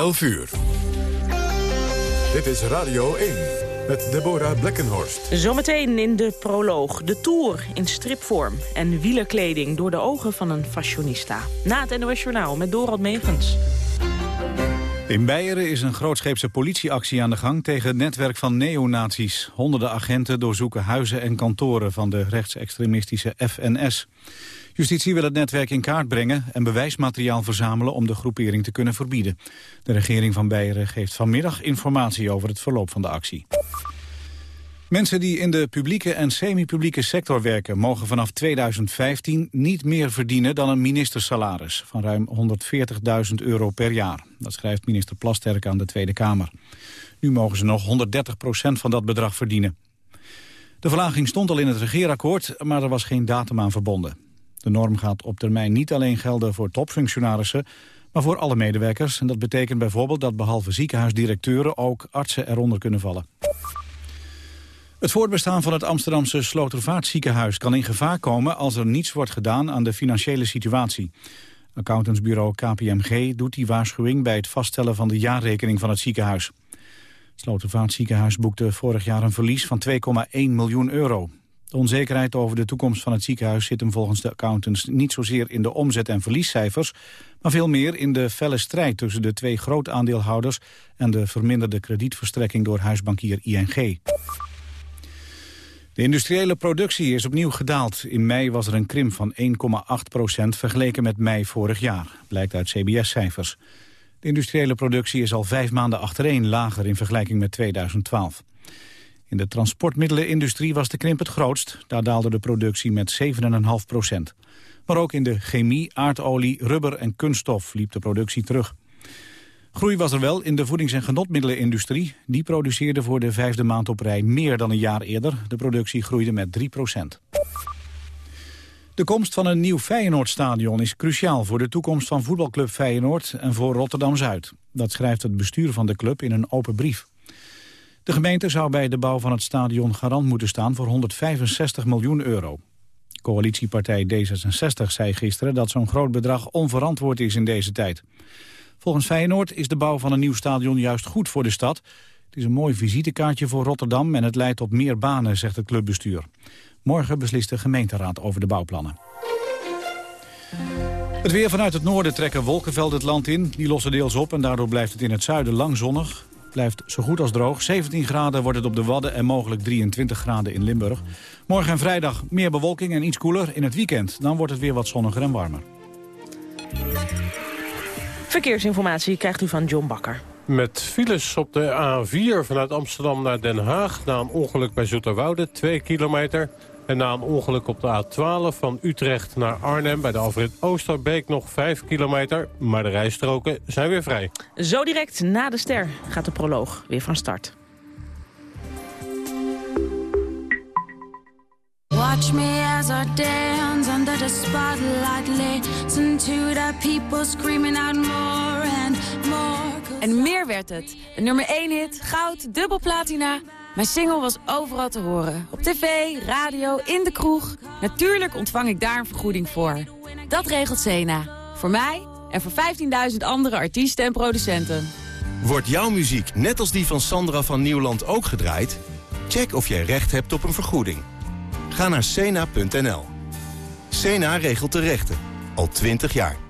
11 uur. Dit is Radio 1 met Deborah Blekkenhorst. Zometeen in de proloog. De Tour in stripvorm en wielerkleding door de ogen van een fashionista. Na het NOS Journaal met Dorald Megens. In Beieren is een grootscheepse politieactie aan de gang tegen het netwerk van neonazies. Honderden agenten doorzoeken huizen en kantoren van de rechtsextremistische FNS. Justitie wil het netwerk in kaart brengen en bewijsmateriaal verzamelen om de groepering te kunnen verbieden. De regering van Beieren geeft vanmiddag informatie over het verloop van de actie. Mensen die in de publieke en semi-publieke sector werken... mogen vanaf 2015 niet meer verdienen dan een ministersalaris... van ruim 140.000 euro per jaar. Dat schrijft minister Plasterk aan de Tweede Kamer. Nu mogen ze nog 130% van dat bedrag verdienen. De verlaging stond al in het regeerakkoord, maar er was geen datum aan verbonden. De norm gaat op termijn niet alleen gelden voor topfunctionarissen... maar voor alle medewerkers. En dat betekent bijvoorbeeld dat behalve ziekenhuisdirecteuren... ook artsen eronder kunnen vallen. Het voortbestaan van het Amsterdamse Slotervaartziekenhuis kan in gevaar komen als er niets wordt gedaan aan de financiële situatie. Accountantsbureau KPMG doet die waarschuwing bij het vaststellen van de jaarrekening van het ziekenhuis. Het Slotervaartziekenhuis boekte vorig jaar een verlies van 2,1 miljoen euro. De onzekerheid over de toekomst van het ziekenhuis zit hem volgens de accountants niet zozeer in de omzet- en verliescijfers, maar veel meer in de felle strijd tussen de twee grootaandeelhouders en de verminderde kredietverstrekking door huisbankier ING. De industriële productie is opnieuw gedaald. In mei was er een krimp van 1,8 procent vergeleken met mei vorig jaar, blijkt uit CBS-cijfers. De industriële productie is al vijf maanden achtereen lager in vergelijking met 2012. In de transportmiddelenindustrie was de krimp het grootst. Daar daalde de productie met 7,5 procent. Maar ook in de chemie, aardolie, rubber en kunststof liep de productie terug. Groei was er wel in de voedings- en genotmiddelenindustrie. Die produceerde voor de vijfde maand op rij meer dan een jaar eerder. De productie groeide met 3 procent. De komst van een nieuw Feyenoordstadion is cruciaal voor de toekomst van voetbalclub Feyenoord en voor Rotterdam-Zuid. Dat schrijft het bestuur van de club in een open brief. De gemeente zou bij de bouw van het stadion garant moeten staan voor 165 miljoen euro. Coalitiepartij D66 zei gisteren dat zo'n groot bedrag onverantwoord is in deze tijd. Volgens Feyenoord is de bouw van een nieuw stadion juist goed voor de stad. Het is een mooi visitekaartje voor Rotterdam en het leidt tot meer banen, zegt het clubbestuur. Morgen beslist de gemeenteraad over de bouwplannen. Het weer vanuit het noorden trekken wolkenvelden het land in. Die lossen deels op en daardoor blijft het in het zuiden lang zonnig. Blijft zo goed als droog. 17 graden wordt het op de Wadden en mogelijk 23 graden in Limburg. Morgen en vrijdag meer bewolking en iets koeler. In het weekend dan wordt het weer wat zonniger en warmer. Verkeersinformatie krijgt u van John Bakker. Met files op de A4 vanuit Amsterdam naar Den Haag... na een ongeluk bij Zoeterwoude, 2 kilometer. En na een ongeluk op de A12 van Utrecht naar Arnhem... bij de Alfred Oosterbeek nog 5 kilometer. Maar de rijstroken zijn weer vrij. Zo direct na de ster gaat de proloog weer van start. Watch me as I dance under the spotlight Listen to the people screaming out more and more En meer werd het. Nummer 1 hit, goud, dubbel platina... Mijn single was overal te horen. Op tv, radio, in de kroeg. Natuurlijk ontvang ik daar een vergoeding voor. Dat regelt Sena. Voor mij en voor 15.000 andere artiesten en producenten. Wordt jouw muziek net als die van Sandra van Nieuwland ook gedraaid? Check of jij recht hebt op een vergoeding. Ga naar Sena.nl. Sena regelt de rechten. Al 20 jaar.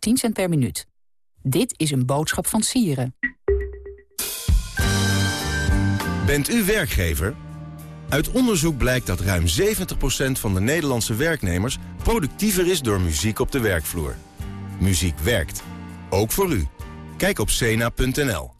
10 cent per minuut. Dit is een boodschap van Sieren. Bent u werkgever? Uit onderzoek blijkt dat ruim 70% van de Nederlandse werknemers... productiever is door muziek op de werkvloer. Muziek werkt. Ook voor u. Kijk op cena.nl.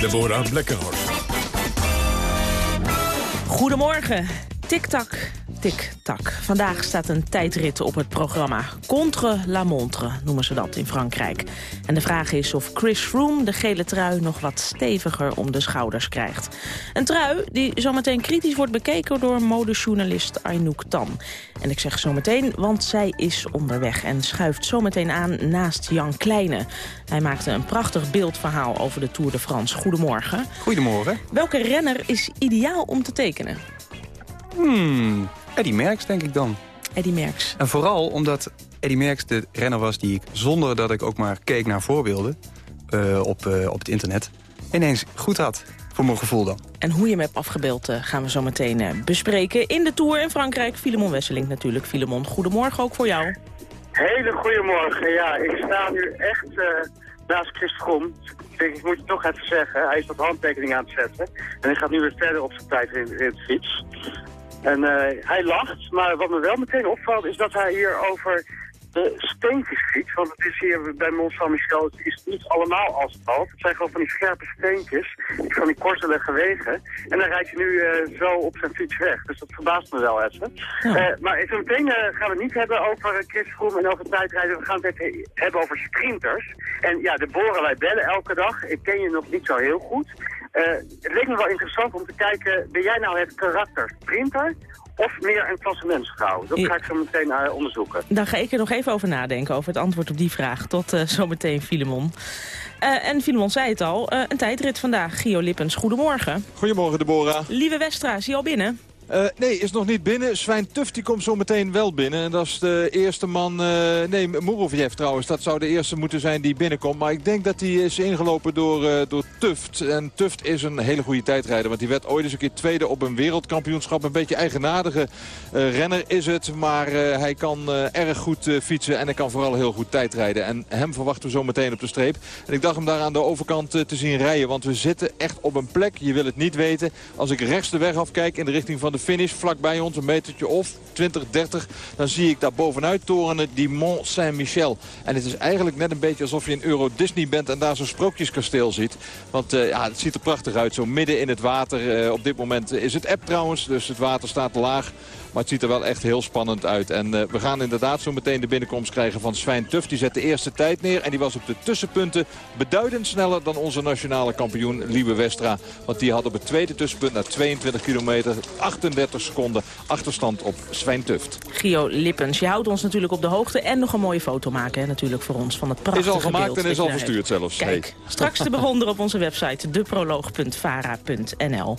Deborah Blekkenhorst. Goedemorgen. Tik-tak, tik-tak. Vandaag staat een tijdrit op het programma. Contre la montre noemen ze dat in Frankrijk. En de vraag is of Chris Froome de gele trui nog wat steviger om de schouders krijgt. Een trui die zometeen kritisch wordt bekeken door modejournalist Aynouk Tan. En ik zeg zometeen, want zij is onderweg en schuift zometeen aan naast Jan Kleine. Hij maakte een prachtig beeldverhaal over de Tour de France. Goedemorgen. Goedemorgen. Welke renner is ideaal om te tekenen? Hmm, Eddie Merckx denk ik dan. Eddie Merckx. En vooral omdat Eddie Merckx de renner was die ik, zonder dat ik ook maar keek naar voorbeelden uh, op, uh, op het internet, ineens goed had. Voor mijn gevoel dan. En hoe je hem hebt afgebeeld uh, gaan we zo meteen bespreken. In de Tour in Frankrijk, Filemon Wesseling natuurlijk. Filemon, goedemorgen ook voor jou. Hele goedemorgen. Ja, ik sta nu echt naast Chris Froome. Ik denk, ik moet het toch even zeggen. Hij is wat handtekening aan het zetten. En hij gaat nu weer verder op zijn tijd in, in de fiets. En uh, hij lacht, maar wat me wel meteen opvalt is dat hij hier over de steentjes fietst. Want het is hier bij Mont Saint-Michel, het is niet allemaal asfalt. Het zijn gewoon van die scherpe steentjes, van die kortelige wegen. En dan rijdt hij nu uh, zo op zijn fiets weg. Dus dat verbaast me wel even. Ja. Uh, maar zo meteen gaan we het niet hebben over Chris Froome en over tijdrijden. We gaan het hebben over sprinters. En ja, de boren wij bellen elke dag. Ik ken je nog niet zo heel goed. Uh, het leek me wel interessant om te kijken, ben jij nou het karakter sprinter of meer een klassementsvrouw? Dat ga ik zo meteen uh, onderzoeken. Dan ga ik er nog even over nadenken, over het antwoord op die vraag. Tot uh, zometeen, Filemon. Uh, en Filemon zei het al, een tijdrit vandaag. Gio Lippens, goedemorgen. Goedemorgen, Deborah. Lieve Westra, is hij al binnen? Uh, nee, is nog niet binnen. Svijn Tuft die komt zo meteen wel binnen. En dat is de eerste man... Uh, nee, Murovjev trouwens. Dat zou de eerste moeten zijn die binnenkomt. Maar ik denk dat hij is ingelopen door, uh, door Tuft. En Tuft is een hele goede tijdrijder. Want die werd ooit eens een keer tweede op een wereldkampioenschap. Een beetje eigenaardige renner is het. Maar hij kan erg goed fietsen. En hij kan vooral heel goed tijdrijden. En hem verwachten we zo meteen op de streep. En ik dacht hem daar aan de overkant te zien rijden. Want we zitten echt op een plek. Je wil het niet weten. Als ik rechts de weg afkijk in de richting van de finish vlakbij ons, een metertje of 20, 30. Dan zie ik daar bovenuit torenen die Mont Saint-Michel. En het is eigenlijk net een beetje alsof je in Euro Disney bent en daar zo'n sprookjeskasteel ziet. Want uh, ja, het ziet er prachtig uit, zo midden in het water. Uh, op dit moment is het app trouwens, dus het water staat laag. Maar het ziet er wel echt heel spannend uit. En uh, we gaan inderdaad zo meteen de binnenkomst krijgen van Svijn Tuf. Die zet de eerste tijd neer. En die was op de tussenpunten beduidend sneller dan onze nationale kampioen Liebe Westra. Want die had op het tweede tussenpunt na 22 kilometer 38 seconden achterstand op Svijn Tuft. Gio Lippens, je houdt ons natuurlijk op de hoogte. En nog een mooie foto maken hè, natuurlijk voor ons van het prachtige Is al gemaakt beeld en is al verstuurd zelfs. Kijk, hey. straks te bewonderen op onze website deproloog.vara.nl.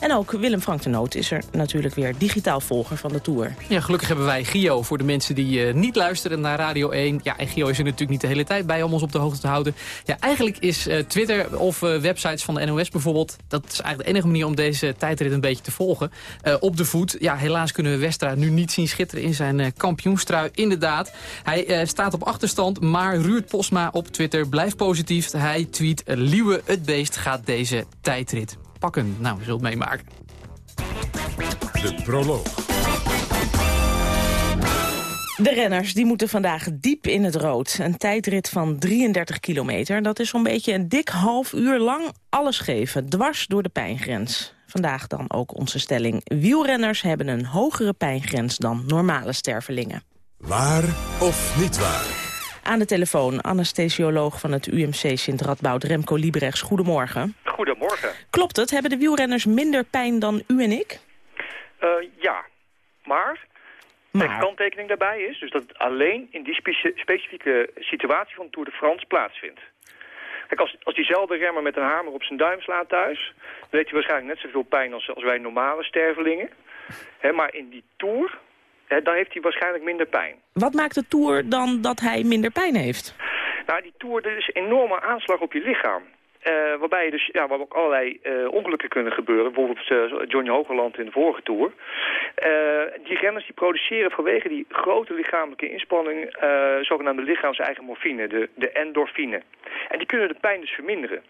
En ook Willem Frank de Noot is er natuurlijk weer digitaal van de Tour. Ja, gelukkig hebben wij Gio voor de mensen die uh, niet luisteren naar Radio 1. Ja, en Gio is er natuurlijk niet de hele tijd bij om ons op de hoogte te houden. Ja, eigenlijk is uh, Twitter of uh, websites van de NOS bijvoorbeeld... dat is eigenlijk de enige manier om deze tijdrit een beetje te volgen. op de voet. Ja, helaas kunnen we Westra nu niet zien schitteren in zijn kampioenstrui. Inderdaad, hij staat op achterstand, maar Ruurt Posma op Twitter blijft positief. Hij tweet, Liewe het beest gaat deze tijdrit pakken. Nou, we zullen het meemaken. De proloog. De renners die moeten vandaag diep in het rood. Een tijdrit van 33 kilometer. Dat is zo'n beetje een dik half uur lang alles geven. Dwars door de pijngrens. Vandaag dan ook onze stelling. Wielrenners hebben een hogere pijngrens dan normale stervelingen. Waar of niet waar? Aan de telefoon anesthesioloog van het UMC Sint Radboud, Remco Liebrechts. Goedemorgen. Goedemorgen. Klopt het? Hebben de wielrenners minder pijn dan u en ik? Uh, ja, maar Maar. De kanttekening daarbij is dus dat het alleen in die spe specifieke situatie van Tour de France plaatsvindt. Kijk, als, als diezelfde remmer met een hamer op zijn duim slaat thuis... dan heeft hij waarschijnlijk net zoveel pijn als, als wij normale stervelingen. He, maar in die Tour, dan heeft hij waarschijnlijk minder pijn. Wat maakt de Tour dan dat hij minder pijn heeft? Nou, die Tour, is een enorme aanslag op je lichaam. waarbij je dus, ja, waar ook allerlei ongelukken kunnen gebeuren. Bijvoorbeeld Johnny Hogerland in de vorige Tour. die renners die produceren vanwege die grote lichamelijke inspanning... zogenaamde lichaams-eigen morfine, de, de endorfine. En die kunnen de pijn dus verminderen.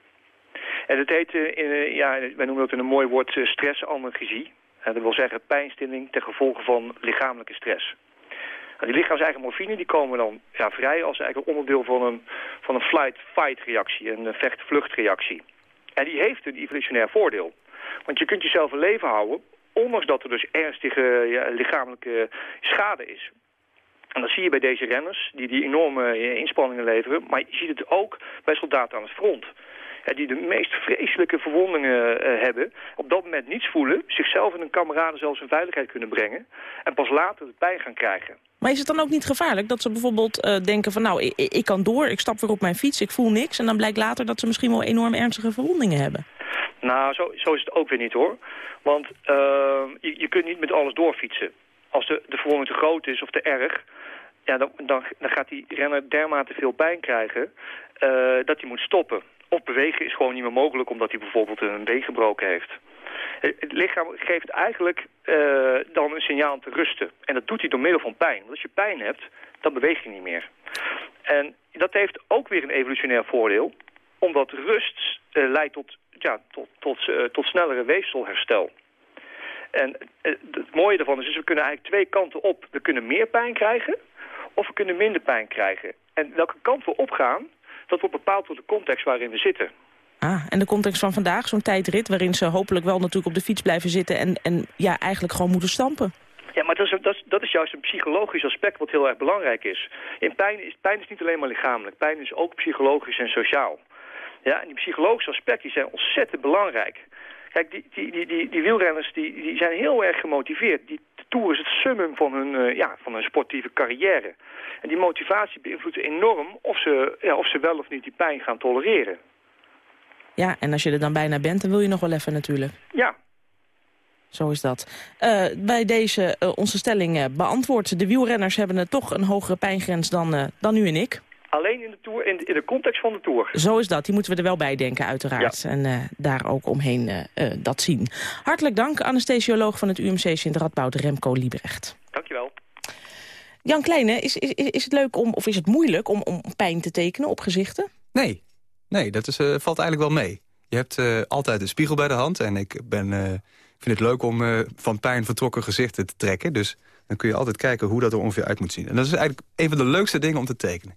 En dat heet, in, ja, wij noemen dat in een mooi woord stressanalgesie. Dat wil zeggen pijnstilling ten gevolge van lichamelijke stress. Nou, die lichaams-eigen morfine die komen dan ja, vrij als eigenlijk onderdeel van een, van een flight-fight reactie, een vecht-vluchtreactie. En die heeft een evolutionair voordeel. Want je kunt jezelf een leven houden, ondanks dat er dus ernstige lichamelijke schade is. En dat zie je bij deze renners, die die enorme inspanningen leveren. Maar je ziet het ook bij soldaten aan het front. Ja, die de meest vreselijke verwondingen uh, hebben. Op dat moment niets voelen, zichzelf en hun kameraden zelfs in veiligheid kunnen brengen. En pas later de pijn gaan krijgen. Maar is het dan ook niet gevaarlijk dat ze bijvoorbeeld uh, denken van... nou, ik, ik, kan door, ik stap weer op mijn fiets, ik voel niks... en dan blijkt later dat ze misschien wel enorm ernstige verwondingen hebben? Nou, zo, zo is het ook weer niet hoor. Want uh, je, je kunt niet met alles doorfietsen. Als de, de verwonding te groot is of te erg... Ja, dan, dan, dan gaat die renner dermate veel pijn krijgen uh, dat hij moet stoppen. Of bewegen is gewoon niet meer mogelijk omdat hij bijvoorbeeld een been gebroken heeft. Het lichaam geeft eigenlijk uh, dan een signaal om te rusten. En dat doet hij door middel van pijn. Want als je pijn hebt, dan beweeg je niet meer. En dat heeft ook weer een evolutionair voordeel. Omdat rust uh, leidt tot, ja, tot, tot, uh, tot snellere weefselherstel. En het mooie daarvan is, dus we kunnen eigenlijk twee kanten op. We kunnen meer pijn krijgen of we kunnen minder pijn krijgen. En welke kant we opgaan, dat wordt bepaald door de context waarin we zitten. Ah, en de context van vandaag, zo'n tijdrit... waarin ze hopelijk wel natuurlijk op de fiets blijven zitten... en, en ja, eigenlijk gewoon moeten stampen. Ja, maar dat is, dat, is, dat is juist een psychologisch aspect wat heel erg belangrijk is. In pijn, is. pijn is niet alleen maar lichamelijk. Pijn is ook psychologisch en sociaal. Ja, en die psychologische aspecten zijn ontzettend belangrijk. Kijk, die, die, die, die, wielrenners die, die zijn heel erg gemotiveerd. Die Tour is het summum van hun, uh, ja, van hun sportieve carrière. En die motivatie beïnvloedt enorm of ze, ja, of ze wel of niet die pijn gaan tolereren. Ja, en als je er dan bijna bent, dan wil je nog wel even natuurlijk. Ja. Zo is dat. Uh, bij deze uh, onze stelling uh, beantwoord. De wielrenners hebben toch een hogere pijngrens dan, dan u en ik. Alleen in de, tour, in, de, in de context van de Tour. Zo is dat. Die moeten we er wel bij denken, uiteraard. Ja. En daar ook omheen dat zien. Hartelijk dank, anesthesioloog van het UMC Sint-Radboud, Remco Liebrecht. Dankjewel. Jan Kleine, is, is, is het leuk om, of is het moeilijk om, om pijn te tekenen op gezichten? Nee, Nee, dat is, uh, valt eigenlijk wel mee. Je hebt uh, altijd een spiegel bij de hand. En ik ben, uh, vind het leuk om van pijn vertrokken gezichten te trekken. Dus dan kun je altijd kijken hoe dat er ongeveer uit moet zien. En dat is eigenlijk een van de leukste dingen om te tekenen.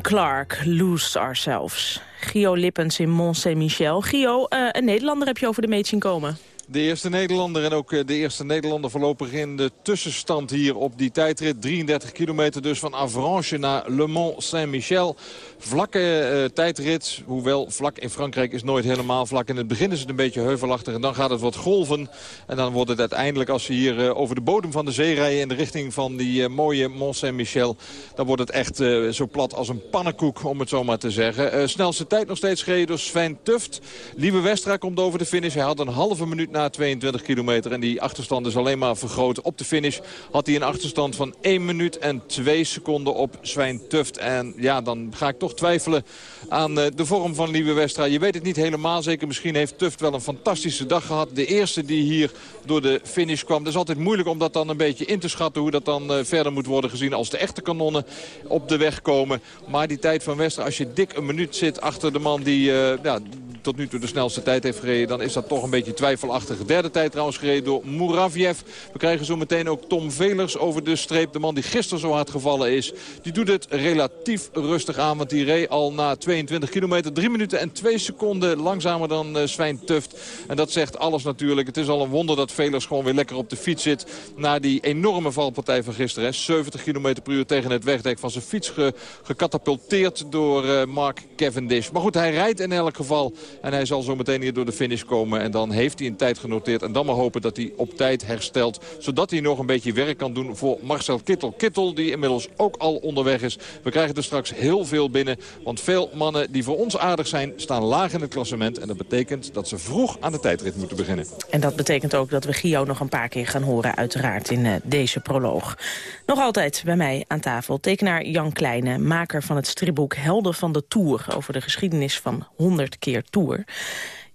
Clark, Lose Ourselves. Gio Lippens in Mont-Saint-Michel. Gio, uh, een Nederlander heb je over de meet zien komen. De eerste Nederlander en ook eh, de eerste Nederlander voorlopig in de tussenstand hier op die tijdrit. 33 kilometer dus van Avranches naar Le Mont Saint-Michel. Vlakke uh, tijdrit, hoewel vlak in Frankrijk is nooit helemaal vlak. In het begin is het een beetje heuvelachtig en dan gaat het wat golven. En dan wordt het uiteindelijk, als we hier uh, over de bodem van de zee rijden... in de richting van die uh, mooie Mont Saint-Michel... dan wordt het echt zo plat als een pannenkoek, om het zo maar te zeggen. snelste tijd nog steeds gereden door Sven Tuft. Lieve Westra komt over de finish. Hij had een halve minuut na 22 kilometer. En die achterstand is alleen maar vergroot. Op de finish had hij een achterstand van 1 minuut en 2 seconden op Sven Tuft. En ja, dan ga ik toch twijfelen aan de vorm van Lieve Westra. Je weet het niet helemaal zeker. Misschien heeft Tuft wel een fantastische dag gehad. De eerste die hier door de finish kwam. Het is altijd moeilijk om dat dan een beetje in te schatten. Hoe dat dan verder moet worden gezien als de echte kanonnen op de weg komen. Maar die tijd van Westra, als je dik een minuut zit achter de man die uh, ja, tot nu toe de snelste tijd heeft gereden... dan is dat toch een beetje twijfelachtig. Derde tijd trouwens gereden door Muraviev. We krijgen zo meteen ook Tom Velers over de streep. De man die gisteren zo hard gevallen is. Die doet het relatief rustig aan. Want die reed al na 22 kilometer 3 minuten en 2 seconden langzamer dan uh, Svijn Tuft. En dat zegt alles natuurlijk. Het is al een wonder dat Velers gewoon weer lekker op de fiets zit. Na die enorme valpartij van gisteren. Hè. 70 kilometer per uur tegen het wegdek van zijn fiets ge gecatapulteerd door uh, Mark Cavendish. Maar goed, hij rijdt in elk geval. En hij zal zo meteen hier door de finish komen. En dan heeft hij een tijd genoteerd. En dan maar hopen dat hij op tijd herstelt. Zodat hij nog een beetje werk kan doen voor Marcel Kittel. Kittel die inmiddels ook al onderweg is. We krijgen er straks heel veel binnen. Want veel mannen die voor ons aardig zijn staan laag in het klassement. En dat betekent dat ze vroeg aan de tijdrit moeten beginnen. En dat betekent ook dat we Gio nog een paar keer gaan horen uiteraard in uh, deze proloog. Nog altijd bij mij aan tafel tekenaar Jan Kleine, maker van het stripboek Helden van de Tour... over de geschiedenis van 100 keer Tour.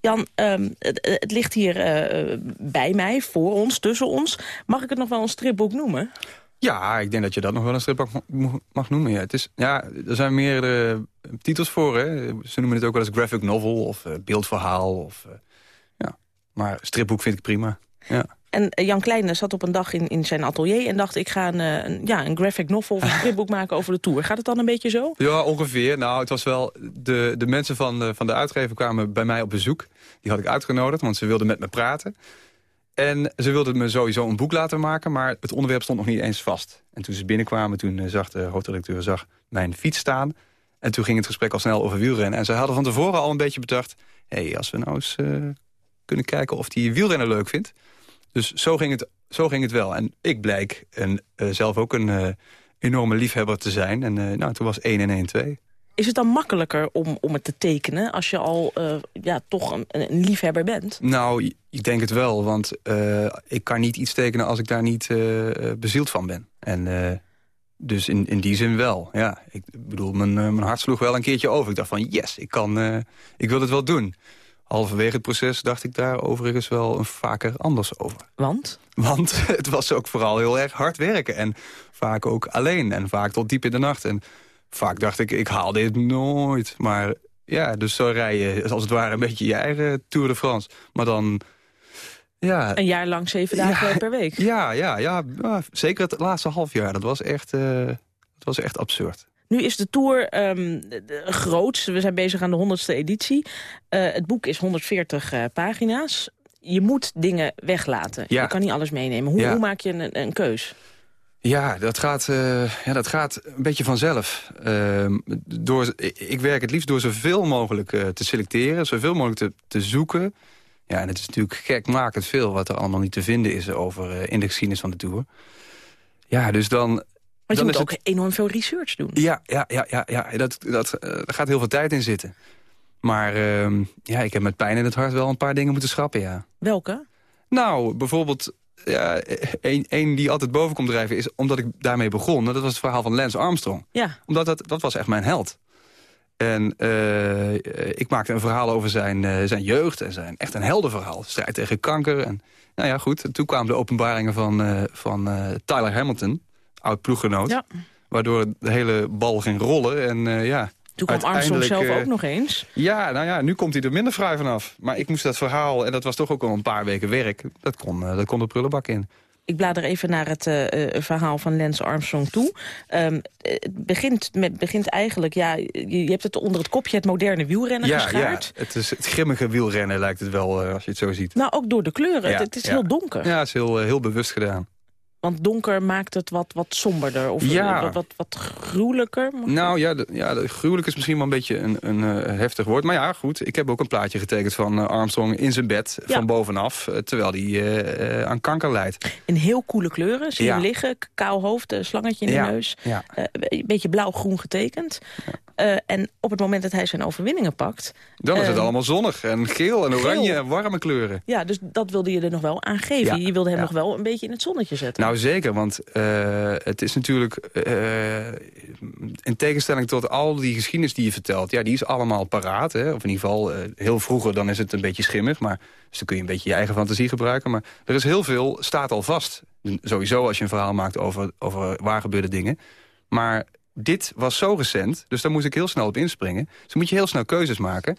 Jan, um, het, ligt hier uh, bij mij, voor ons, tussen ons. Mag ik het nog wel een stripboek noemen? Ja, ik denk dat je dat nog wel een stripboek mag noemen. Ja. Het is, ja, er zijn meerdere titels voor. Hè. Ze noemen het ook wel eens graphic novel of uh, beeldverhaal. Of, ja. Maar stripboek vind ik prima. Ja. En Jan Kleine zat op een dag in, in zijn atelier en dacht... ik ga een, een ja, een graphic novel of een stripboek maken over de Tour. Gaat het dan een beetje zo? Ja, ongeveer. Nou, het was wel... De, de mensen van de, van de uitgever kwamen bij mij op bezoek. Die had ik uitgenodigd, want ze wilden met me praten. En ze wilden me sowieso een boek laten maken... maar het onderwerp stond nog niet eens vast. En toen ze binnenkwamen, toen zag de hoofdredacteur zag mijn fiets staan... En toen ging het gesprek al snel over wielrennen. En ze hadden van tevoren al een beetje bedacht... hé, hey, als we nou eens uh, kunnen kijken of die wielrennen leuk vindt... Dus zo ging het, zo ging het wel. En ik blijk een, uh, zelf ook een uh, enorme liefhebber te zijn. En uh, nou, toen was 1 en 1 2. Is het dan makkelijker om, om het te tekenen als je al ja, toch een, een, liefhebber bent? Nou, ik denk het wel. Want ik kan niet iets tekenen als ik daar niet bezield van ben. En dus in, in die zin wel. Ja, ik bedoel, mijn, mijn hart sloeg wel een keertje over. Ik dacht van, yes, ik, kan, ik wil het wel doen. Halverwege het proces dacht ik daar overigens wel een vaker anders over. Want? Want het was ook vooral heel erg hard werken. En vaak ook alleen. En vaak tot diep in de nacht. En vaak dacht ik, ik haal dit nooit. Maar ja, dus zo rij je als het ware een beetje je eigen Tour de France. Maar dan... Ja, een jaar lang zeven dagen ja, per week. Ja, ja, ja, ja, zeker het laatste half jaar. Dat was echt, uh, dat was echt absurd. Nu is de Tour um, groot. We zijn bezig aan de 100ste editie. Uh, het boek is 140 uh, pagina's. Je moet dingen weglaten. Ja. Je kan niet alles meenemen. Hoe, ja. hoe maak je een, een keus? Ja dat, gaat, uh, ja, dat gaat een beetje vanzelf. Ehm, door, ik werk het liefst door zoveel mogelijk te selecteren. Zoveel mogelijk te, te zoeken. Ja, en het is natuurlijk gekmakend veel wat er allemaal niet te vinden is... over in de geschiedenis van de Tour. Ja, dus dan want je moet ook het... enorm veel research doen. Ja, ja, ja, ja, ja. Dat, dat, uh, daar gaat heel veel tijd in zitten. Maar uh, ja, ik heb met pijn in het hart wel een paar dingen moeten schrappen, ja. Welke? Nou, bijvoorbeeld... Ja, één die altijd boven komt drijven is omdat ik daarmee begon. Dat was het verhaal van Lance Armstrong. Ja. Omdat dat, dat was echt mijn held. En uh, ik maakte een verhaal over zijn, uh, zijn jeugd en zijn echt een heldenverhaal. Strijd tegen kanker. En, nou ja, goed. Toen kwamen de openbaringen van, van Tyler Hamilton oud ploeggenoot. Ja. Waardoor de hele bal ging rollen. En, uh, ja, Toen kwam Armstrong zelf ook nog eens. Ja, nou ja, nu komt hij er minder vrij vanaf. Maar ik moest dat verhaal, en dat was toch ook al een paar weken werk... dat kon, uh, dat kon de prullenbak in. Ik blader even naar het uh, verhaal van Lance Armstrong toe. Um, het begint, met, begint eigenlijk, ja, je, je, hebt het onder het kopje het moderne wielrennen ja, geschaard. Ja, het is het grimmige wielrennen lijkt het wel, als je het zo ziet. Nou, ook door de kleuren. het, het, is heel donker. Ja, het is heel, heel bewust gedaan. Want donker maakt het wat, wat somberder of ja. wat, wat, wat gruwelijker? Nou ja, de, ja de, gruwelijk is misschien wel een beetje een, een uh, heftig woord. Maar ja, goed, ik heb ook een plaatje getekend van uh, Armstrong in zijn bed... Ja. van bovenaf, uh, terwijl hij aan kanker lijdt. In heel coole kleuren, zie je liggen. Kaal hoofd, slangetje in de neus. een beetje blauw-groen getekend. En op het moment dat hij zijn overwinningen pakt... Dan is het uh, allemaal zonnig en geel en oranje geel. en warme kleuren. Ja, dus dat wilde je er nog wel aan geven. Je wilde hem nog wel een beetje in het zonnetje zetten. Nou zeker, want uh, het is natuurlijk... in tegenstelling tot al die geschiedenis die je vertelt... ja, die is allemaal paraat. Hè? Of in ieder geval heel vroeger, dan is het een beetje schimmig. Maar, dus dan kun je een beetje je eigen fantasie gebruiken. Maar er is heel veel, staat al vast. Sowieso als je een verhaal maakt over, over waar gebeurde dingen. Maar dit was zo recent, dus daar moest ik heel snel op inspringen. Dus moet je heel snel keuzes maken.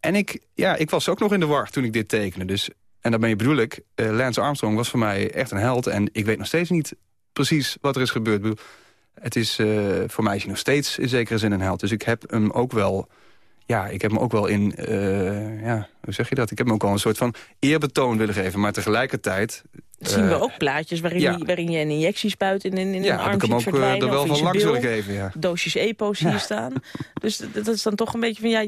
En ik, ja, ik was ook nog in de war toen ik dit tekende. Dus, en daarmee bedoel ik, uh, Lance Armstrong was voor mij echt een held. En ik weet nog steeds niet precies wat er is gebeurd. Het is, uh, voor mij is hij nog steeds in zekere zin een held. Dus ik heb hem ook wel... Ja, ik heb hem ook wel in... Uh, ja, hoe zeg je dat? Ik heb hem ook wel een soort van eerbetoon willen geven. Maar tegelijkertijd zien we ook plaatjes waarin, ja. je, waarin je een injectie spuit in, in, in ja, een arm ik hem ook verdwijnen, er wel van langs willen geven. Ja. Doosjes EPO's hier staan. Dus dat is dan toch een beetje van, ja,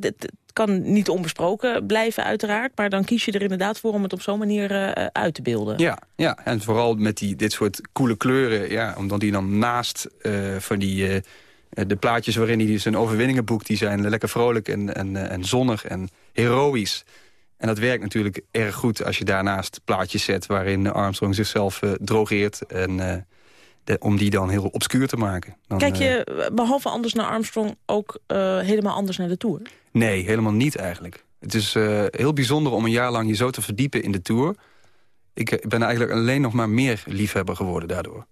het kan niet onbesproken blijven uiteraard. Maar dan kies je er inderdaad voor om het op zo'n manier uh, uit te beelden. Ja, ja, en vooral met die, dit soort coole kleuren. Ja, omdat die dan naast uh, van die... Uh, de plaatjes waarin hij zijn overwinningen boekt... die zijn lekker vrolijk en, en, en zonnig en heroïs. En dat werkt natuurlijk erg goed als je daarnaast plaatjes zet... waarin Armstrong zichzelf uh, drogeert. En, uh, de, om die dan heel obscuur te maken. Dan, Kijk je, behalve anders naar Armstrong, ook uh, helemaal anders naar de Tour? Nee, helemaal niet eigenlijk. Het is heel bijzonder om een jaar lang je zo te verdiepen in de Tour. Ik ben eigenlijk alleen nog maar meer liefhebber geworden daardoor.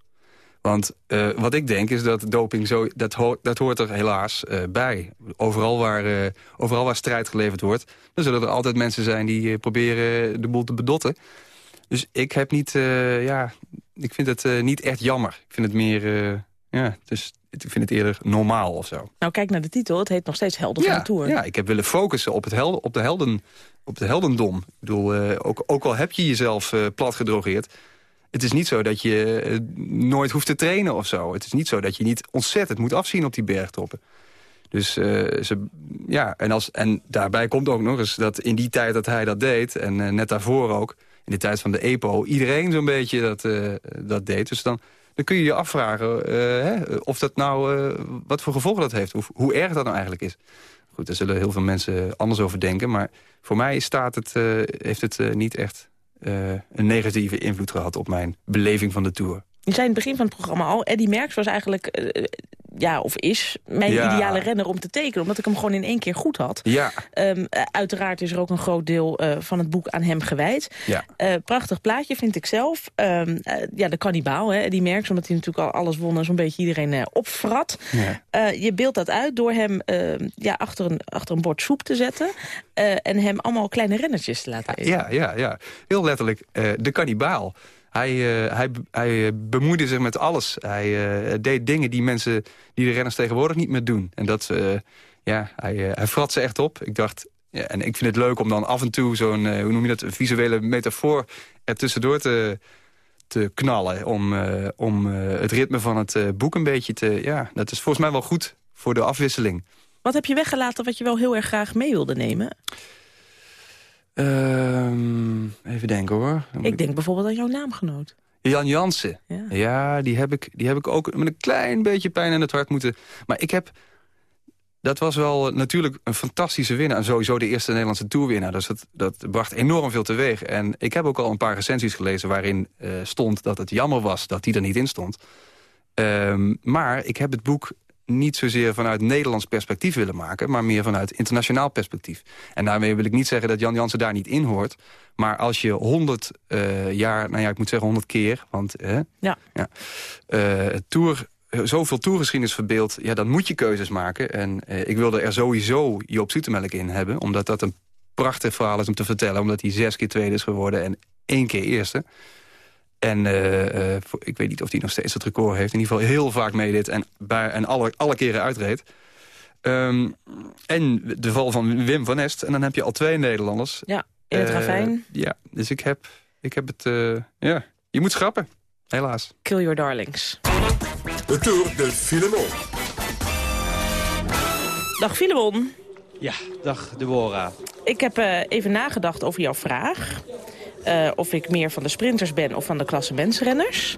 Want uh, wat ik denk is dat doping zo, dat, ho dat hoort er helaas uh, bij. Overal waar, uh, overal waar strijd geleverd wordt, dan zullen er altijd mensen zijn die proberen de boel te bedotten. Dus ik heb niet, ja, ik vind het niet echt jammer. Ik vind het meer, ja, dus ik vind het eerder normaal of zo. Nou, kijk naar de titel. Het heet nog steeds Helden ja, van de Tour. Ja, ik heb willen focussen op, het helden, op, de, helden, op de heldendom. Ik bedoel, ook, ook al heb je jezelf plat gedrogeerd het is niet zo dat je uh, nooit hoeft te trainen of zo. Het is niet zo dat je niet ontzettend moet afzien op die bergtoppen. Dus uh, ze, ja, en, als, en daarbij komt ook nog eens dat in die tijd dat hij dat deed... en uh, net daarvoor ook, in de tijd van de EPO... iedereen zo'n beetje dat, dat deed. Dus dan, dan kun je je afvragen hè, of dat nou, wat voor gevolgen dat heeft. Hoe, hoe erg dat nou eigenlijk is. Goed, daar zullen heel veel mensen anders over denken. Maar voor mij staat het, heeft het niet echt uh, een negatieve invloed gehad op mijn beleving van de Tour. Je zei in het begin van het programma al, Eddy Merckx was eigenlijk, uh, ja, of is mijn ja. ideale renner om te tekenen. Omdat ik hem gewoon in één keer goed had. Ja. Um, uiteraard is er ook een groot deel uh, van het boek aan hem gewijd. Ja. prachtig plaatje vind ik zelf. Um, ja, de kannibaal, hè, Eddy Merckx, omdat hij natuurlijk al alles won en zo'n beetje iedereen opvrat. Ja. je beeldt dat uit door hem ehm, ja, achter, een, achter een bord soep te zetten. en hem allemaal kleine rennertjes te laten eten. Ja, ja, ja. heel letterlijk de kannibaal. Hij, uh, hij, hij bemoeide zich met alles. Hij uh, deed dingen die mensen, die de renners tegenwoordig niet meer doen. En dat, ja, hij, hij ze echt op. Ik dacht, ja, en ik vind het leuk om dan af en toe zo'n, hoe noem je dat, visuele metafoor er tussendoor te, te knallen. Om, om het ritme van het boek een beetje te, ja, dat is volgens mij wel goed voor de afwisseling. Wat heb je weggelaten wat je wel heel erg graag mee wilde nemen? Um, even denken hoor. Ik denk bijvoorbeeld aan jouw naamgenoot. Jan Jansen. Ja, ja die, heb ik, die heb ik ook met een klein beetje pijn in het hart moeten... Maar ik heb... Dat was wel natuurlijk een fantastische winnaar. En sowieso de eerste Nederlandse toerwinnaar. Dus dat, dat bracht enorm veel teweeg. En ik heb ook al een paar recensies gelezen... waarin uh, stond dat het jammer was dat die er niet in stond. Um, maar ik heb het boek niet zozeer vanuit Nederlands perspectief willen maken... maar meer vanuit internationaal perspectief. En daarmee wil ik niet zeggen dat Jan Jansen daar niet in hoort. Maar als je honderd uh, jaar, nou ja, ik moet zeggen honderd keer... want ja. Ja, uh, tour, zoveel tourgeschiedenis verbeeld... ja, dan moet je keuzes maken. En ik wilde er sowieso Joop Zoetemelk in hebben... omdat dat een prachtig verhaal is om te vertellen... omdat hij zes keer tweede is geworden en één keer eerste... En eh, voor, ik weet niet of hij nog steeds het record heeft. In ieder geval heel vaak meedeed en, bij, en alle, alle keren uitreed. Ehm, en de val van Wim van Est. En dan heb je al twee Nederlanders. Ja, in het ravijn. Ja, dus ik heb, ik heb het... ja, je moet schrappen. Helaas. Kill your darlings. De Tour de Filemon. Dag Filemon. Ja, dag Deborah. Ik heb uh, even nagedacht over jouw vraag. Uh, of ik meer van de sprinters ben of van de klassementsrenners.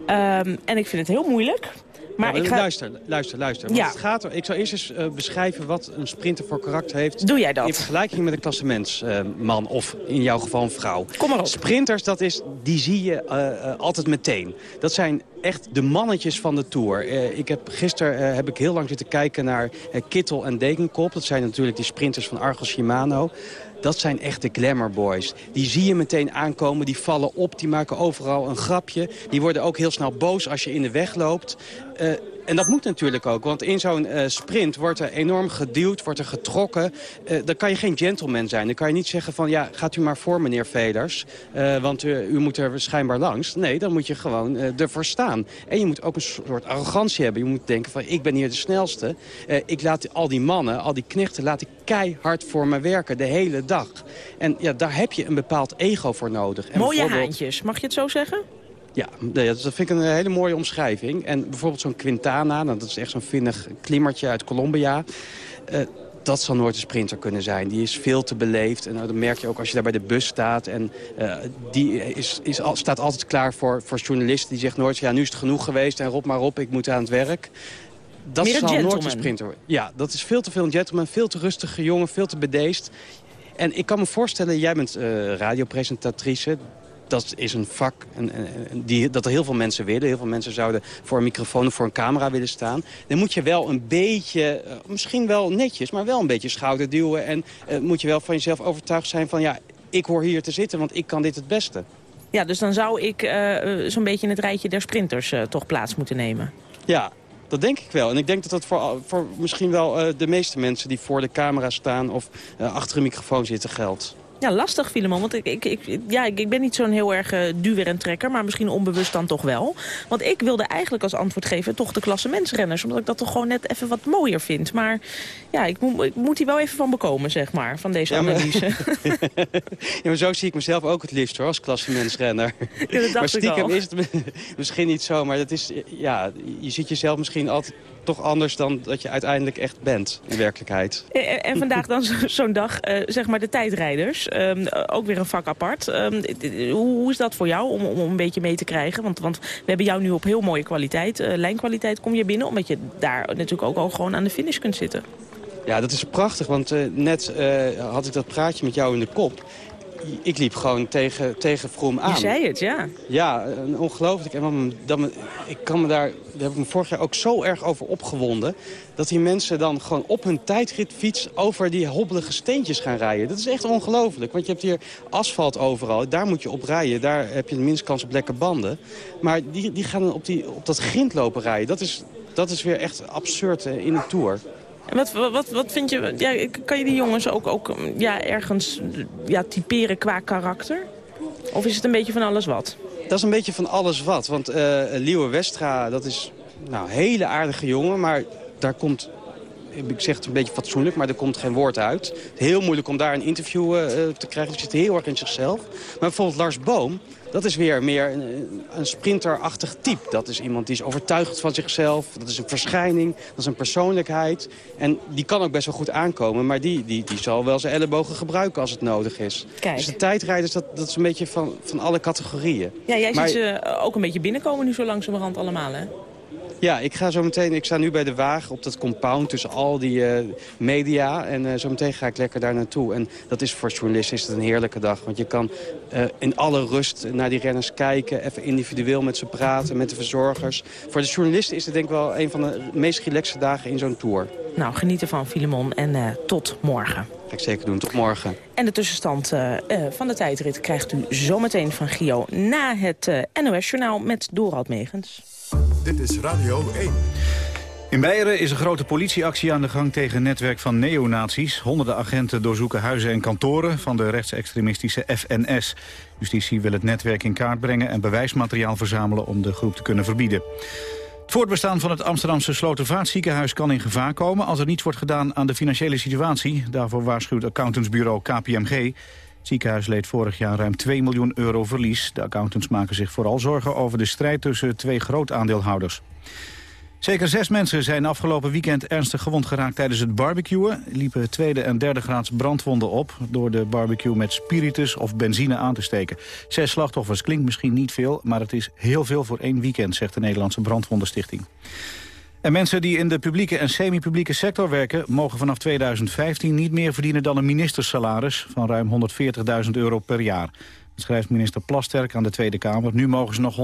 Um, en ik vind het heel moeilijk. Maar ik ga... Luister, luister, luister. Ja. Het gaat er, ik zal eerst eens uh, beschrijven wat een sprinter voor karakter heeft. Doe jij dat? In vergelijking met een klassementsman uh, of in jouw geval een vrouw. Kom maar op. Sprinters, dat is, die zie je uh, altijd meteen. Dat zijn echt de mannetjes van de Tour. ik heb, gisteren heb ik heel lang zitten kijken naar Kittel en Dekenkop. Dat zijn natuurlijk die sprinters van Argos Shimano. Dat zijn echte glamour boys. Die zie je meteen aankomen, die vallen op, die maken overal een grapje. Die worden ook heel snel boos als je in de weg loopt. Uh, en dat moet natuurlijk ook, want in zo'n uh, sprint wordt er enorm geduwd, wordt er getrokken. Uh, dan kan je geen gentleman zijn. Dan kan je niet zeggen van, ja, gaat u maar voor, meneer Veders. Uh, want u moet er schijnbaar langs. Nee, dan moet je gewoon ervoor staan. En je moet ook een soort arrogantie hebben. Je moet denken van, ik ben hier de snelste. ik laat al die mannen, al die knechten, laat ik keihard voor me werken, de hele dag. En ja, daar heb je een bepaald ego voor nodig. En Mooie haantjes, mag je het zo zeggen? Ja, dat vind ik een hele mooie omschrijving. En bijvoorbeeld zo'n Quintana, nou, dat is echt zo'n vinnig klimmertje uit Colombia... Uh, dat zal nooit een sprinter kunnen zijn. Die is veel te beleefd. En nou, dat merk je ook als je daar bij de bus staat. En uh, die is, is, staat altijd klaar voor, voor journalisten. Die zegt nooit, ja, nu is het genoeg geweest. En roep maar op, ik moet aan het werk. Dat Meer zal nooit een sprinter worden. Ja, dat is veel te veel een gentleman. Veel te rustige jongen, veel te bedeesd. En ik kan me voorstellen, jij bent uh, radiopresentatrice dat is een vak die, dat er heel veel mensen willen. Heel veel mensen zouden voor een microfoon of voor een camera willen staan. Dan moet je wel een beetje, uh, misschien wel netjes, maar wel een beetje schouder duwen. En uh, moet je wel van jezelf overtuigd zijn van... ja, ik hoor hier te zitten, want ik kan dit het beste. Ja, dus dan zou ik uh, zo'n beetje in het rijtje der sprinters toch plaats moeten nemen. Ja, dat denk ik wel. En ik denk dat dat voor, voor misschien wel de meeste mensen die voor de camera staan... of achter een microfoon zitten geldt. Ja, lastig, Filemon. Want ik, ik, ik, ja, ik, ik ben niet zo'n heel erg uh, duwer en trekker, maar misschien onbewust dan toch wel. Want ik wilde eigenlijk als antwoord geven toch de klassementsrenners. Omdat ik dat toch gewoon net even wat mooier vind. Maar ja, ik, moet, ik moet hier wel even van bekomen, zeg maar, van deze ja, maar, analyse. ja, maar zo zie ik mezelf ook het liefst hoor, als klassementsrenner. Ja, dat maar stiekem al. is het misschien niet zo, maar dat is, ja, je ziet jezelf misschien altijd toch anders dan dat je uiteindelijk echt bent in werkelijkheid. En, en vandaag dan zo'n zo dag, uh, zeg maar de tijdrijders. Um, ook weer een vak apart. Um, hoe, hoe, is dat voor jou om, om een beetje mee te krijgen? Want, want we hebben jou nu op heel mooie kwaliteit. Uh, lijnkwaliteit kom je binnen, omdat je daar natuurlijk ook al gewoon aan de finish kunt zitten. Ja, dat is prachtig, want uh, net had ik dat praatje met jou in de kop ik liep gewoon tegen, tegen Vroom aan. Je zei het, ja. Ja, ongelooflijk. En dan, ik kan me daar, daar heb ik me vorig jaar ook zo erg over opgewonden... dat die mensen dan gewoon op hun tijdritfiets over die hobbelige steentjes gaan rijden. Dat is echt ongelooflijk, want je hebt hier asfalt overal. Daar moet je op rijden, daar heb je de minste kans op lekke banden. Maar die, die gaan dan op, die, op dat grind lopen rijden. Dat is, dat is weer echt absurd in de Tour. En wat, wat, wat vind je, ja, kan je die jongens ook, ook ja, ergens ja, typeren qua karakter? Of is het een beetje van alles wat? Dat is een beetje van alles wat. Want uh, Westra, dat is nou, een hele aardige jongen. Maar daar komt, ik zeg het een beetje fatsoenlijk, maar er komt geen woord uit. Heel moeilijk om daar een interview uh, te krijgen. Hij zit heel erg in zichzelf. Maar bijvoorbeeld Lars Boom, dat is weer meer een, een sprinterachtig type. Dat is iemand die is overtuigd van zichzelf. Dat is een verschijning, dat is een persoonlijkheid. En die kan ook best wel goed aankomen. Maar die, die, die zal wel zijn ellebogen gebruiken als het nodig is. Kijk. Dus de tijdrijders, dat, dat is een beetje van, van alle categorieën. Ja, jij maar, ziet ze ook een beetje binnenkomen nu zo langzamerhand allemaal, hè? Ja, ik ga zo meteen. Ik sta nu bij de wagen op dat compound tussen al die uh, media. En uh, zo meteen ga ik lekker daar naartoe. En dat is voor journalisten is het een heerlijke dag. Want je kan uh, in alle rust naar die renners kijken. Even individueel met ze praten, met de verzorgers. Voor de journalisten is het denk ik wel een van de meest relaxe dagen in zo'n tour. Nou, geniet ervan, Filemon. En tot morgen. Ga ik zeker doen. Tot morgen. En de tussenstand van de tijdrit krijgt u zometeen van Gio... na het NOS-journaal met Dorald Megens. Dit is Radio 1. In Beieren is een grote politieactie aan de gang tegen een netwerk van neonazies. Honderden agenten doorzoeken huizen en kantoren van de rechtsextremistische FNS. Justitie wil het netwerk in kaart brengen en bewijsmateriaal verzamelen om de groep te kunnen verbieden. Het voortbestaan van het Amsterdamse Slotervaartziekenhuis kan in gevaar komen als er niets wordt gedaan aan de financiële situatie. Daarvoor waarschuwt accountantsbureau KPMG. Het ziekenhuis leed vorig jaar ruim 2 miljoen euro verlies. De accountants maken zich vooral zorgen over de strijd tussen twee grootaandeelhouders. Zeker zes mensen zijn afgelopen weekend ernstig gewond geraakt tijdens het barbecuen. Liepen tweede en derde graads brandwonden op door de barbecue met spiritus of benzine aan te steken. Zes slachtoffers klinkt misschien niet veel, maar het is heel veel voor één weekend, zegt de Nederlandse Brandwondenstichting. En mensen die in de publieke en semi-publieke sector werken... mogen vanaf 2015 niet meer verdienen dan een ministersalaris... van ruim 140.000 euro per jaar. Dat schrijft minister Plasterk aan de Tweede Kamer. Nu mogen ze nog 130%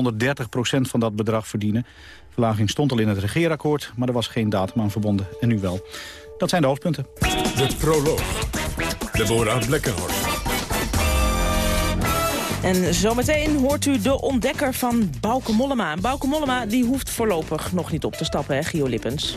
van dat bedrag verdienen. Verlaging stond al in het regeerakkoord, maar er was geen datum aan verbonden. En nu wel. Dat zijn de hoofdpunten. De proloog. Deborah Blekkenhorst. En zometeen hoort u de ontdekker van Bauke Mollema. Bauke Mollema die hoeft voorlopig nog niet op te stappen, hè, Gio Lippens?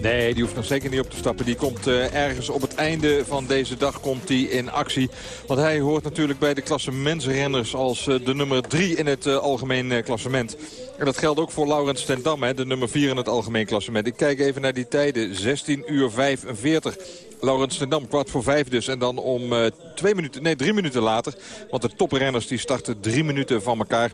Nee, die hoeft nog zeker niet op te stappen. Die komt uh, ergens op het einde van deze dag komt die in actie. Want hij hoort natuurlijk bij de klasse mensenrenners als uh, de nummer 3 in het uh, algemeen klassement. En dat geldt ook voor Laurens ten Dam, hè, de nummer 4 in het algemeen klassement. Ik kijk even naar die tijden. 16 uur 45. Laurens ten Dam, kwart voor vijf dus. En dan om uh, twee minuten, nee, drie minuten later. Want de toprenners die starten drie minuten van elkaar.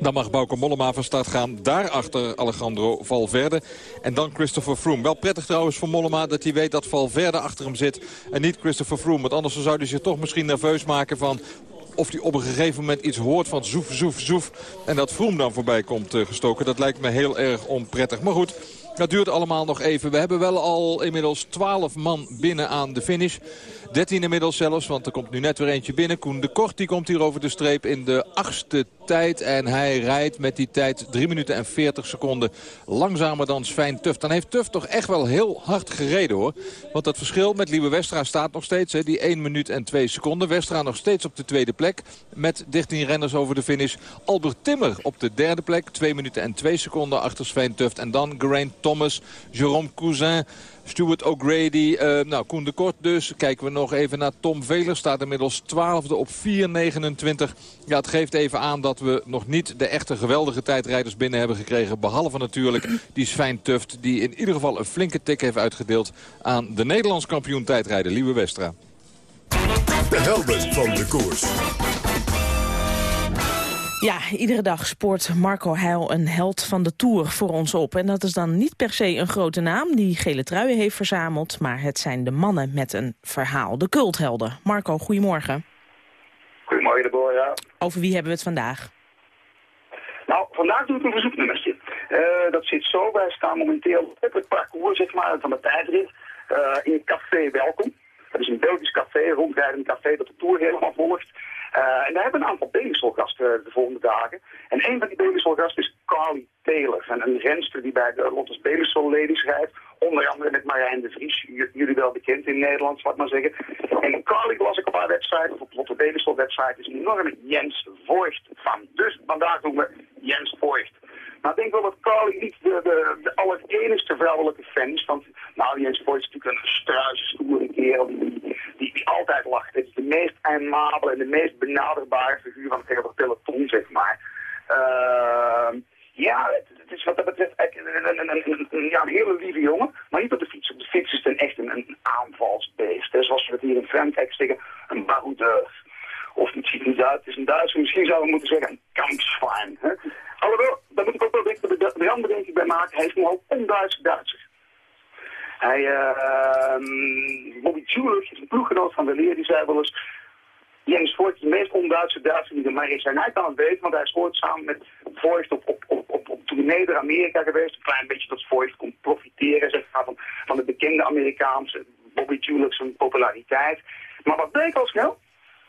Dan mag Bauke Mollema van start gaan. Daarachter Alejandro Valverde. En dan Christopher Froome. Wel prettig trouwens voor Mollema dat hij weet dat Valverde achter hem zit. En niet Christopher Froome. Want anders zou hij zich toch misschien nerveus maken van of hij op een gegeven moment iets hoort van zoef, zoef, zoef. En dat Vroom dan voorbij komt uh, gestoken. Dat lijkt me heel erg onprettig. Maar goed, dat duurt allemaal nog even. We hebben wel al inmiddels 12 man binnen aan de finish. 13 inmiddels zelfs, want er komt nu net weer eentje binnen. Koen de Kort die komt hier over de streep in de achtste tijd. En hij rijdt met die tijd 3 minuten en 40 seconden langzamer dan Sven Tuft. Dan heeft Tuft toch echt wel heel hard gereden hoor. Want dat verschil met Liebe Westra staat nog steeds. Hè, die 1 minuut en 2 seconden. Westra nog steeds op de tweede plek. Met 13 renners over de finish. Albert Timmer op de derde plek. 2 minuten en 2 seconden achter Sven Tuft. En dan Geraint Thomas, Jérôme Cousin... Stuart O'Grady, uh, nou Koen de Kort dus. Kijken we nog even naar Tom Veler. Staat inmiddels 12e op 4.29. Ja, het geeft even aan dat we nog niet de echte geweldige tijdrijders binnen hebben gekregen. Behalve natuurlijk die Svijn Tuft. Die in ieder geval een flinke tik heeft uitgedeeld aan de Nederlands kampioen tijdrijder Lieve Westra. De helden van de koers. Ja, iedere dag spoort Marco Heil een held van de Tour voor ons op. En dat is dan niet per se een grote naam die gele truien heeft verzameld... maar het zijn de mannen met een verhaal, de culthelden. Marco, goedemorgen. Goedemorgen, Deborah. Over wie hebben we het vandaag? Nou, vandaag doe ik een verzoeknummertje. Uh, dat zit zo, wij staan momenteel op het parcours zeg maar, van de tijdrit uh, in café Welkom. Dat is een Belgisch café, rondrijdend café dat de Tour helemaal volgt. Uh, en daar hebben we een aantal Belisol-gasten de volgende dagen. En een van die Belisol-gasten is Carly Taylor. En een renster die bij de Lottes Belisol Ladies rijdt. Onder andere met Marijn de Vries, jullie wel bekend in Nederland, zal ik maar zeggen. En Carly las ik op haar website, of op Lotte Belisol website, is een enorme Jens Voigt van. Dus vandaag doen we Jens Voigt. Maar ik denk wel dat Carly niet de, de, de allerenigste vrouwelijke fan is. Want nou, Jens Voigt is natuurlijk een struise, stoere kerel die, altijd lacht. Het is de meest aimabele en de meest benaderbare figuur van het hele peloton, zeg maar. Uh, ja, het, is wat dat betreft een, een, een, een, een hele lieve jongen, maar niet op de fiets. Op de fiets is het echt een, een aanvalsbeest. Hè. Zoals we het hier in Frankrijk zeggen, een baroudeur. Of ziet niet het is een Duitser, misschien zouden we moeten zeggen een kampsfijn. Alhoewel, daar moet ik ook wel de, de, de ik bij maken, hij is nogal onduits Duitser. Hij, uh, Bobby Julich is een ploeggenoot van de leer, die zei wel eens... Voigt is de meest onduitse Duitser die er maar is. En hij kan het weten, want hij is ooit samen met Voigt op, op, op, op, op tournee naar Amerika geweest. Een klein beetje dat Voigt kon profiteren zeg maar, van, van de bekende Amerikaanse Bobby Julich zijn populariteit. Maar wat bleek al snel?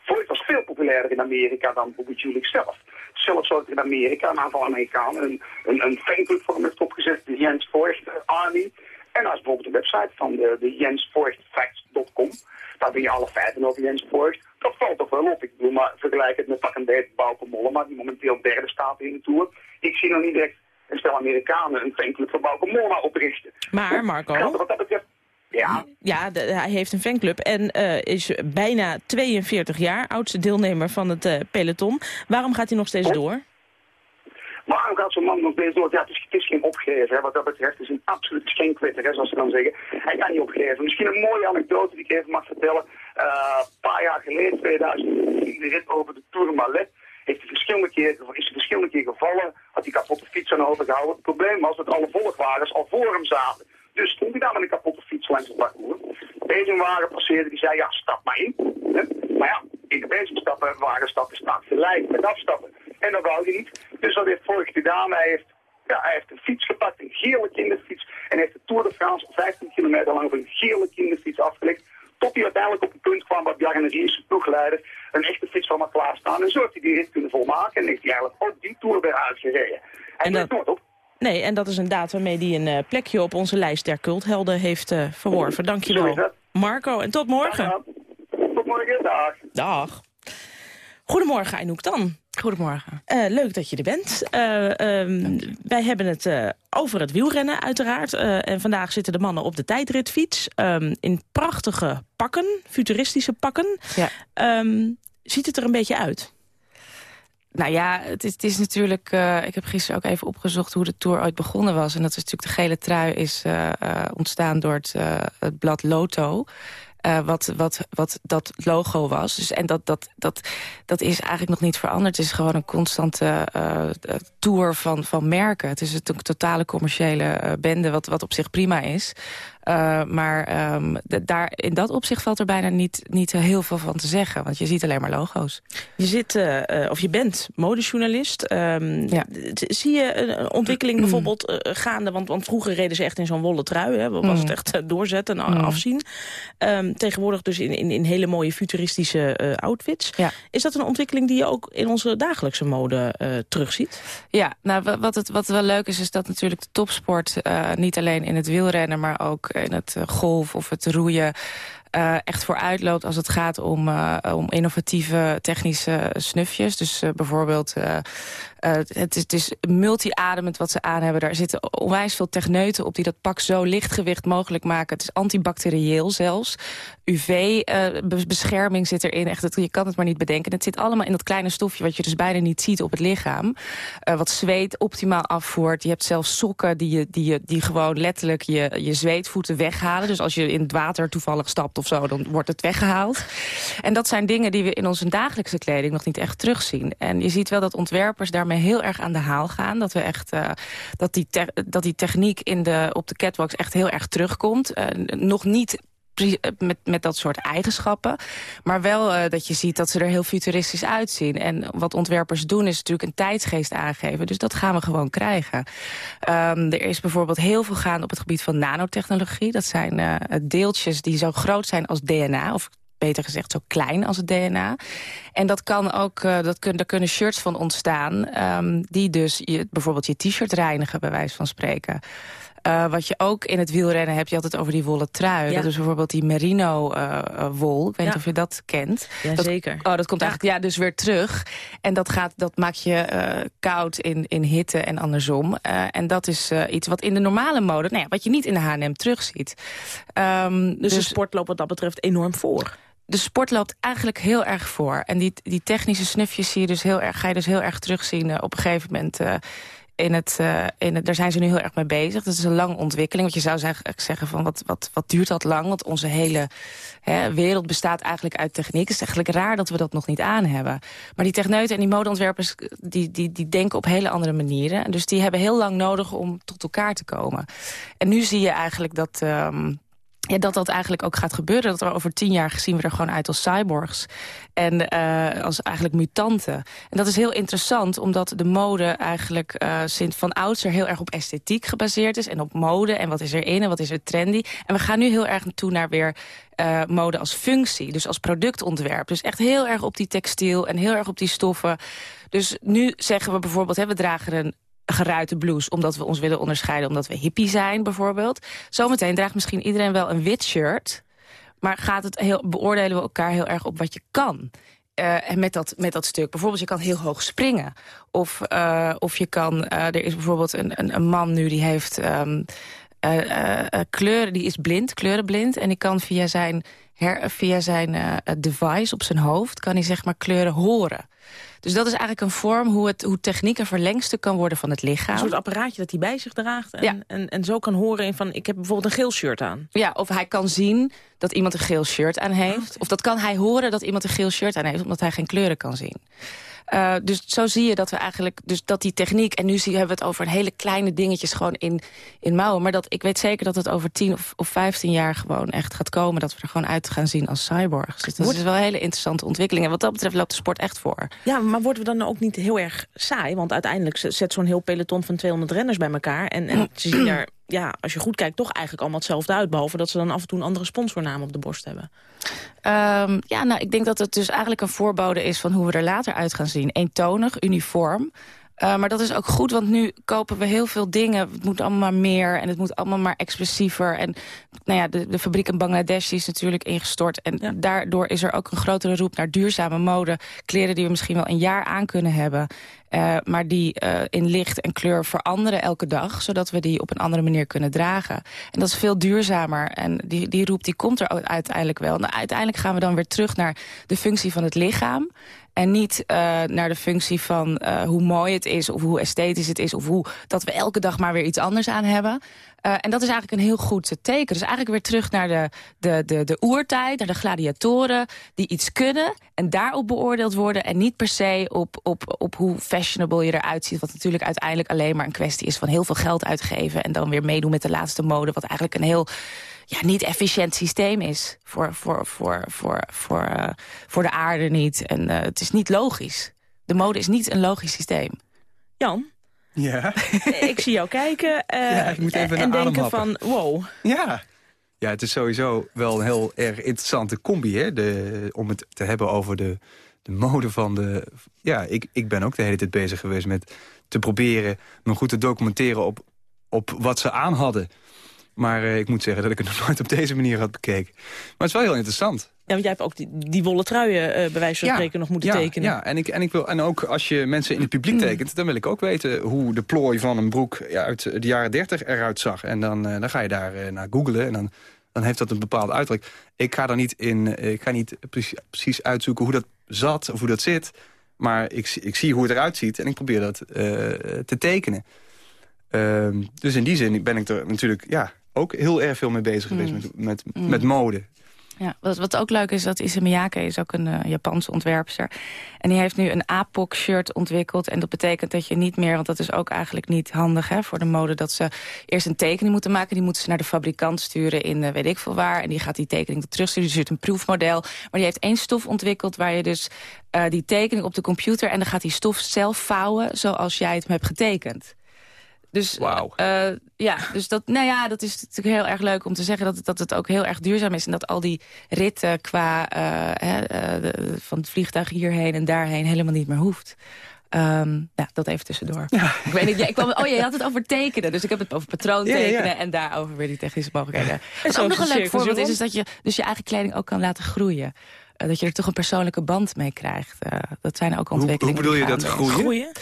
Voigt was veel populairder in Amerika dan Bobby Julich zelf. Zelfs ook in Amerika een aantal Amerikanen een, een, een fanclub voor hem heeft opgezet, de Jens Voigt Army. En als bijvoorbeeld de website van de, de jensvoigtfacts.com. Daar ben je alle feiten over Jens Voigt. Dat valt toch wel op. Ik bedoel maar vergelijk het met pak een beetje Bauke Mollema, die momenteel derde staat in de Tour. Ik zie nog niet direct een stel Amerikanen een fanclub van Bauke Mollema oprichten. Maar, Marco... Wat dat betreft ja. Ja, de- hij heeft een fanclub en eh, is bijna 42 jaar, oudste deelnemer van het eh, peloton. Waarom gaat hij nog steeds door? Waarom gaat zo'n man nog steeds door? Ja, het is, geen opgeven. Wat dat betreft is een absoluut schenkwitter, zoals ze dan zeggen. Hij kan niet opgeven. Misschien een mooie anekdote die ik even mag vertellen. Eh, een paar jaar geleden, 2010, de rit over de Tourmalet. Heeft hij verschillende keer, is hij verschillende keer gevallen, had hij kapotte fiets aan overgehouden. Het probleem was dat alle volgwagens al voor hem zaten. Dus stond hij daar met een kapotte fiets langs het parcours. Deze wagen passeerde, die zei, ja, stap maar in. Maar ja, in de bezig stappen, wagen stappen staat gelijk met afstappen. En dat wou hij niet. Dus wat heeft Voigt gedaan? Hij heeft, ja, hij heeft een fiets gepakt, een gele kinderfiets. En heeft de Tour de France 15 kilometer lang op een gele kinderfiets afgelegd. Tot hij uiteindelijk op een punt kwam waar Bjarne Ries, zijn ploegleider, een echte fiets van maar klaarstaan. En zo heeft hij die rit kunnen volmaken en heeft hij eigenlijk ook die Tour weer uitgereden. Hij En dat- nooit op. Nee, en dat is een daad waarmee hij een eh, plekje op onze lijst der culthelden heeft eh, verworven. Dankjewel. Marco. En tot morgen. Tot morgen, dag. Dag. Goedemorgen, Anouk dan. Goedemorgen. Eh, leuk dat je er bent. Eh, ehm, wij hebben het eh, over het wielrennen uiteraard. En vandaag zitten de mannen op de tijdritfiets. ehm, in prachtige pakken, futuristische pakken. Ja. Ehm, ziet het er een beetje uit? Nou ja, het is, het is natuurlijk... ik heb gisteren ook even opgezocht hoe de Tour ooit begonnen was. En dat is natuurlijk de gele trui is ontstaan door het, het blad Loto. Eh, wat, wat, wat dat logo was. Dus, en dat, dat, dat, dat is eigenlijk nog niet veranderd. Het is gewoon een constante eh, tour van, van merken. Het is een totale commerciële bende, wat, wat op zich prima is. Eh, maar ehm, daar, in dat opzicht valt er bijna niet, niet heel veel van te zeggen. Want je ziet alleen maar logo's. Je zit, eh, eh, of je bent modejournalist. Ehm, Zie je een, ontwikkeling bijvoorbeeld eh, gaande? Want, want vroeger reden ze echt in zo'n wollen trui. Hè, was Mm. het echt eh, doorzetten en Mm. afzien. Ehm, tegenwoordig dus in, in, in hele mooie futuristische eh, outfits. Is dat een ontwikkeling die je ook in onze dagelijkse mode eh, terugziet? Ja, nou, wa- wat, het, wat wel leuk is, is dat natuurlijk de topsport... eh, niet alleen in het wielrennen, maar ook in het eh, golf of het roeien... eh, echt vooruit loopt als het gaat om, eh, om innovatieve technische snufjes. Dus eh, bijvoorbeeld, het, is, het is multi-ademend wat ze aan hebben. Daar zitten onwijs veel techneuten op die dat pak zo lichtgewicht mogelijk maken. Het is antibacterieel zelfs. UV-bescherming zit erin. Echt, je kan het maar niet bedenken. Het zit allemaal in dat kleine stofje wat je dus bijna niet ziet op het lichaam. Wat zweet optimaal afvoert. Je hebt zelfs sokken die, je, die, je, die gewoon letterlijk je, je zweetvoeten weghalen. Dus als je in het water toevallig stapt of zo, dan wordt het weggehaald. En dat zijn dingen die we in onze dagelijkse kleding nog niet echt terugzien. En je ziet wel dat ontwerpers daarmee heel erg aan de haal gaan. Dat, we echt, eh, dat, die dat die techniek in de, op de catwalks echt heel erg terugkomt. Eh, nog niet met, met dat soort eigenschappen. Maar wel eh, dat je ziet dat ze er heel futuristisch uitzien. En wat ontwerpers doen is natuurlijk een tijdsgeest aangeven. Dus dat gaan we gewoon krijgen. Ehm, er is bijvoorbeeld heel veel gaan op het gebied van nanotechnologie. Dat zijn eh, deeltjes die zo groot zijn als DNA... of beter gezegd zo klein als het DNA. En dat kan ook, eh, dat kun, daar kunnen shirts van ontstaan... ehm, die dus je, bijvoorbeeld je t-shirt reinigen, bij wijze van spreken. Eh, wat je ook in het wielrennen hebt, je had het over die wollen trui. Ja. Dat is bijvoorbeeld die merino-wol. ik weet Ja. niet of je dat kent. Ja, dat, zeker. Oh, dat komt eigenlijk ja, dus weer terug. En dat, gaat, dat maakt je eh, koud in, in hitte en andersom. Eh, en dat is eh, iets wat in de normale mode, nou ja, wat je niet in de H&M terugziet. Ehm, Dus, de sport loopt wat dat betreft enorm voor. de sport loopt eigenlijk heel erg voor. En die, die technische snufjes zie je dus heel erg, ga je dus heel erg terugzien eh, op een gegeven moment. eh, in het, eh, in het, daar zijn ze nu heel erg mee bezig. Dat is een lange ontwikkeling. Want je zou zeggen, zeggen van wat, wat, wat duurt dat lang? Want onze hele hè, wereld bestaat eigenlijk uit techniek. Het is eigenlijk raar dat we dat nog niet aan hebben. Maar die techneuten en die modeontwerpers... Die, die, die denken op hele andere manieren. En Dus die hebben heel lang nodig om tot elkaar te komen. En nu zie je eigenlijk dat... ehm, ja, dat dat eigenlijk ook gaat gebeuren. Dat er over tien jaar gezien we er gewoon uit als cyborgs. En eh, als eigenlijk mutanten. En dat is heel interessant, omdat de mode eigenlijk eh, sinds van oudsher heel erg op esthetiek gebaseerd is. En op mode en wat is er in en wat is er trendy. En we gaan nu heel erg naartoe naar weer eh, mode als functie. Dus als productontwerp. Dus echt heel erg op die textiel en heel erg op die stoffen. Dus nu zeggen we bijvoorbeeld, hè, we dragen een geruite blouse... omdat we ons willen onderscheiden, omdat we hippie zijn bijvoorbeeld. Zometeen draagt misschien iedereen wel een wit shirt... maar gaat het heel, beoordelen we elkaar heel erg op wat je kan. uh, met, dat, met dat stuk. Bijvoorbeeld, je kan heel hoog springen. Of, uh, of je kan... Uh, er is bijvoorbeeld een, een, een, man nu die heeft... Um, kleuren, die is blind, kleurenblind. En die kan via zijn, her, via zijn device op zijn hoofd... kan hij zeg maar kleuren horen. Dus dat is eigenlijk een vorm hoe, het, hoe techniek een verlengstuk kan worden van het lichaam. Een soort apparaatje dat hij bij zich draagt. En, ja. en, en zo kan horen in van, ik heb bijvoorbeeld een geel shirt aan. Ja, of hij kan zien dat iemand een geel shirt aan heeft. Of dat kan hij horen dat iemand een geel shirt aan heeft, omdat hij geen kleuren kan zien. Uh, dus zo zie je dat we eigenlijk, dus dat die techniek... en nu zie, hebben we het over hele kleine dingetjes gewoon in, in mouwen. Maar dat, ik weet zeker dat het over 10 of, of 15 jaar gewoon echt gaat komen... dat we er gewoon uit gaan zien als cyborgs. Dus dat is wel een hele interessante ontwikkeling. En wat dat betreft loopt de sport echt voor. Ja, maar worden we dan ook niet heel erg saai? Want uiteindelijk zet zo'n heel peloton van 200 renners bij elkaar... en, en ze zien daar ja, als je goed kijkt, toch eigenlijk allemaal hetzelfde uit. Behalve dat ze dan af en toe een andere sponsornaam op de borst hebben. Um, ja, nou, ik denk dat het dus eigenlijk een voorbode is van hoe we er later uit gaan zien. Eentonig, uniform. Uh, maar dat is ook goed, want nu kopen we heel veel dingen. Het moet allemaal maar meer en het moet allemaal maar expressiever. En nou ja, de, de fabriek in Bangladesh is natuurlijk ingestort. En ja. daardoor is er ook een grotere roep naar duurzame mode. Kleren die we misschien wel een jaar aan kunnen hebben. Uh, maar die uh, in licht en kleur veranderen elke dag. Zodat we die op een andere manier kunnen dragen. En dat is veel duurzamer. En die, die roep die komt er uiteindelijk wel. En uiteindelijk gaan we dan weer terug naar de functie van het lichaam. En niet uh, naar de functie van uh, hoe mooi het is... of hoe esthetisch het is... of hoe dat we elke dag maar weer iets anders aan hebben. Uh, en dat is eigenlijk een heel goed teken. Dus eigenlijk weer terug naar de, de, de, de oertijd, naar de gladiatoren... die iets kunnen en daarop beoordeeld worden... en niet per se op, op, op hoe fashionable je eruit ziet... wat natuurlijk uiteindelijk alleen maar een kwestie is van heel veel geld uitgeven... en dan weer meedoen met de laatste mode... wat eigenlijk een heel ja, niet efficiënt systeem is voor, voor, voor, voor, voor, uh, voor de aarde niet. En uh, het is niet logisch. De mode is niet een logisch systeem. Jan? Ja? ik zie jou kijken uh, ja, ik moet even en denken van wow. Ja. ja, het is sowieso wel een heel erg interessante combi... Hè? De, om het te hebben over de, de mode van de... Ja, ik, ik ben ook de hele tijd bezig geweest met te proberen... me goed te documenteren op, op wat ze aan hadden. Maar uh, ik moet zeggen dat ik het nog nooit op deze manier had bekeken. Maar het is wel heel interessant. Ja, want jij hebt ook die, die wollen truien uh, bij wijze van spreken nog moeten ja, tekenen. Ja, en, ik, en, ik wil, en ook als je mensen in het publiek mm. tekent... dan wil ik ook weten hoe de plooi van een broek uit de jaren 30 eruit zag. En dan, uh, dan ga je daar naar googlen en dan, dan heeft dat een bepaalde uiterlijk. Ik ga daar niet, in, ik ga niet precies, precies uitzoeken hoe dat zat of hoe dat zit... Maar ik, ik zie hoe het eruit ziet en ik probeer dat te tekenen. Ehm, dus in die zin ben ik er natuurlijk... ja ook heel erg veel mee bezig geweest mm. met, met, mm. met mode. Ja, wat, wat ook leuk is, dat Issey Miyake is ook een uh, Japanse ontwerpster. En die heeft nu een APOC-shirt ontwikkeld. En dat betekent dat je niet meer, want dat is ook eigenlijk niet handig hè, voor de mode... dat ze eerst een tekening moeten maken. Die moeten ze naar de fabrikant sturen in uh, weet ik veel waar. En die gaat die tekening terugsturen. Dus er zit een proefmodel. Maar die heeft één stof ontwikkeld waar je dus uh, die tekening op de computer... en dan gaat die stof zelf vouwen zoals jij het hebt getekend. Dus, wow. uh, ja, dus dat, nou ja, dat is natuurlijk heel erg leuk om te zeggen... dat het, dat het ook heel erg duurzaam is. En dat al die ritten qua uh, hè, uh, de, van het vliegtuig hierheen en daarheen... helemaal niet meer hoeft. Um, ja, dat even tussendoor. Ja. Ik weet niet, ja, ik kwam, oh ja, je had het over tekenen. Dus ik heb het over patroontekenen ja, ja, en daarover weer die technische mogelijkheden. En ook nog een leuk voorbeeld is, is dat je dus je eigen kleding ook kan laten groeien. Uh, dat je er toch een persoonlijke band mee krijgt. Uh, dat zijn ook ontwikkelingen. Hoe, hoe bedoel je dat groeien? groeien?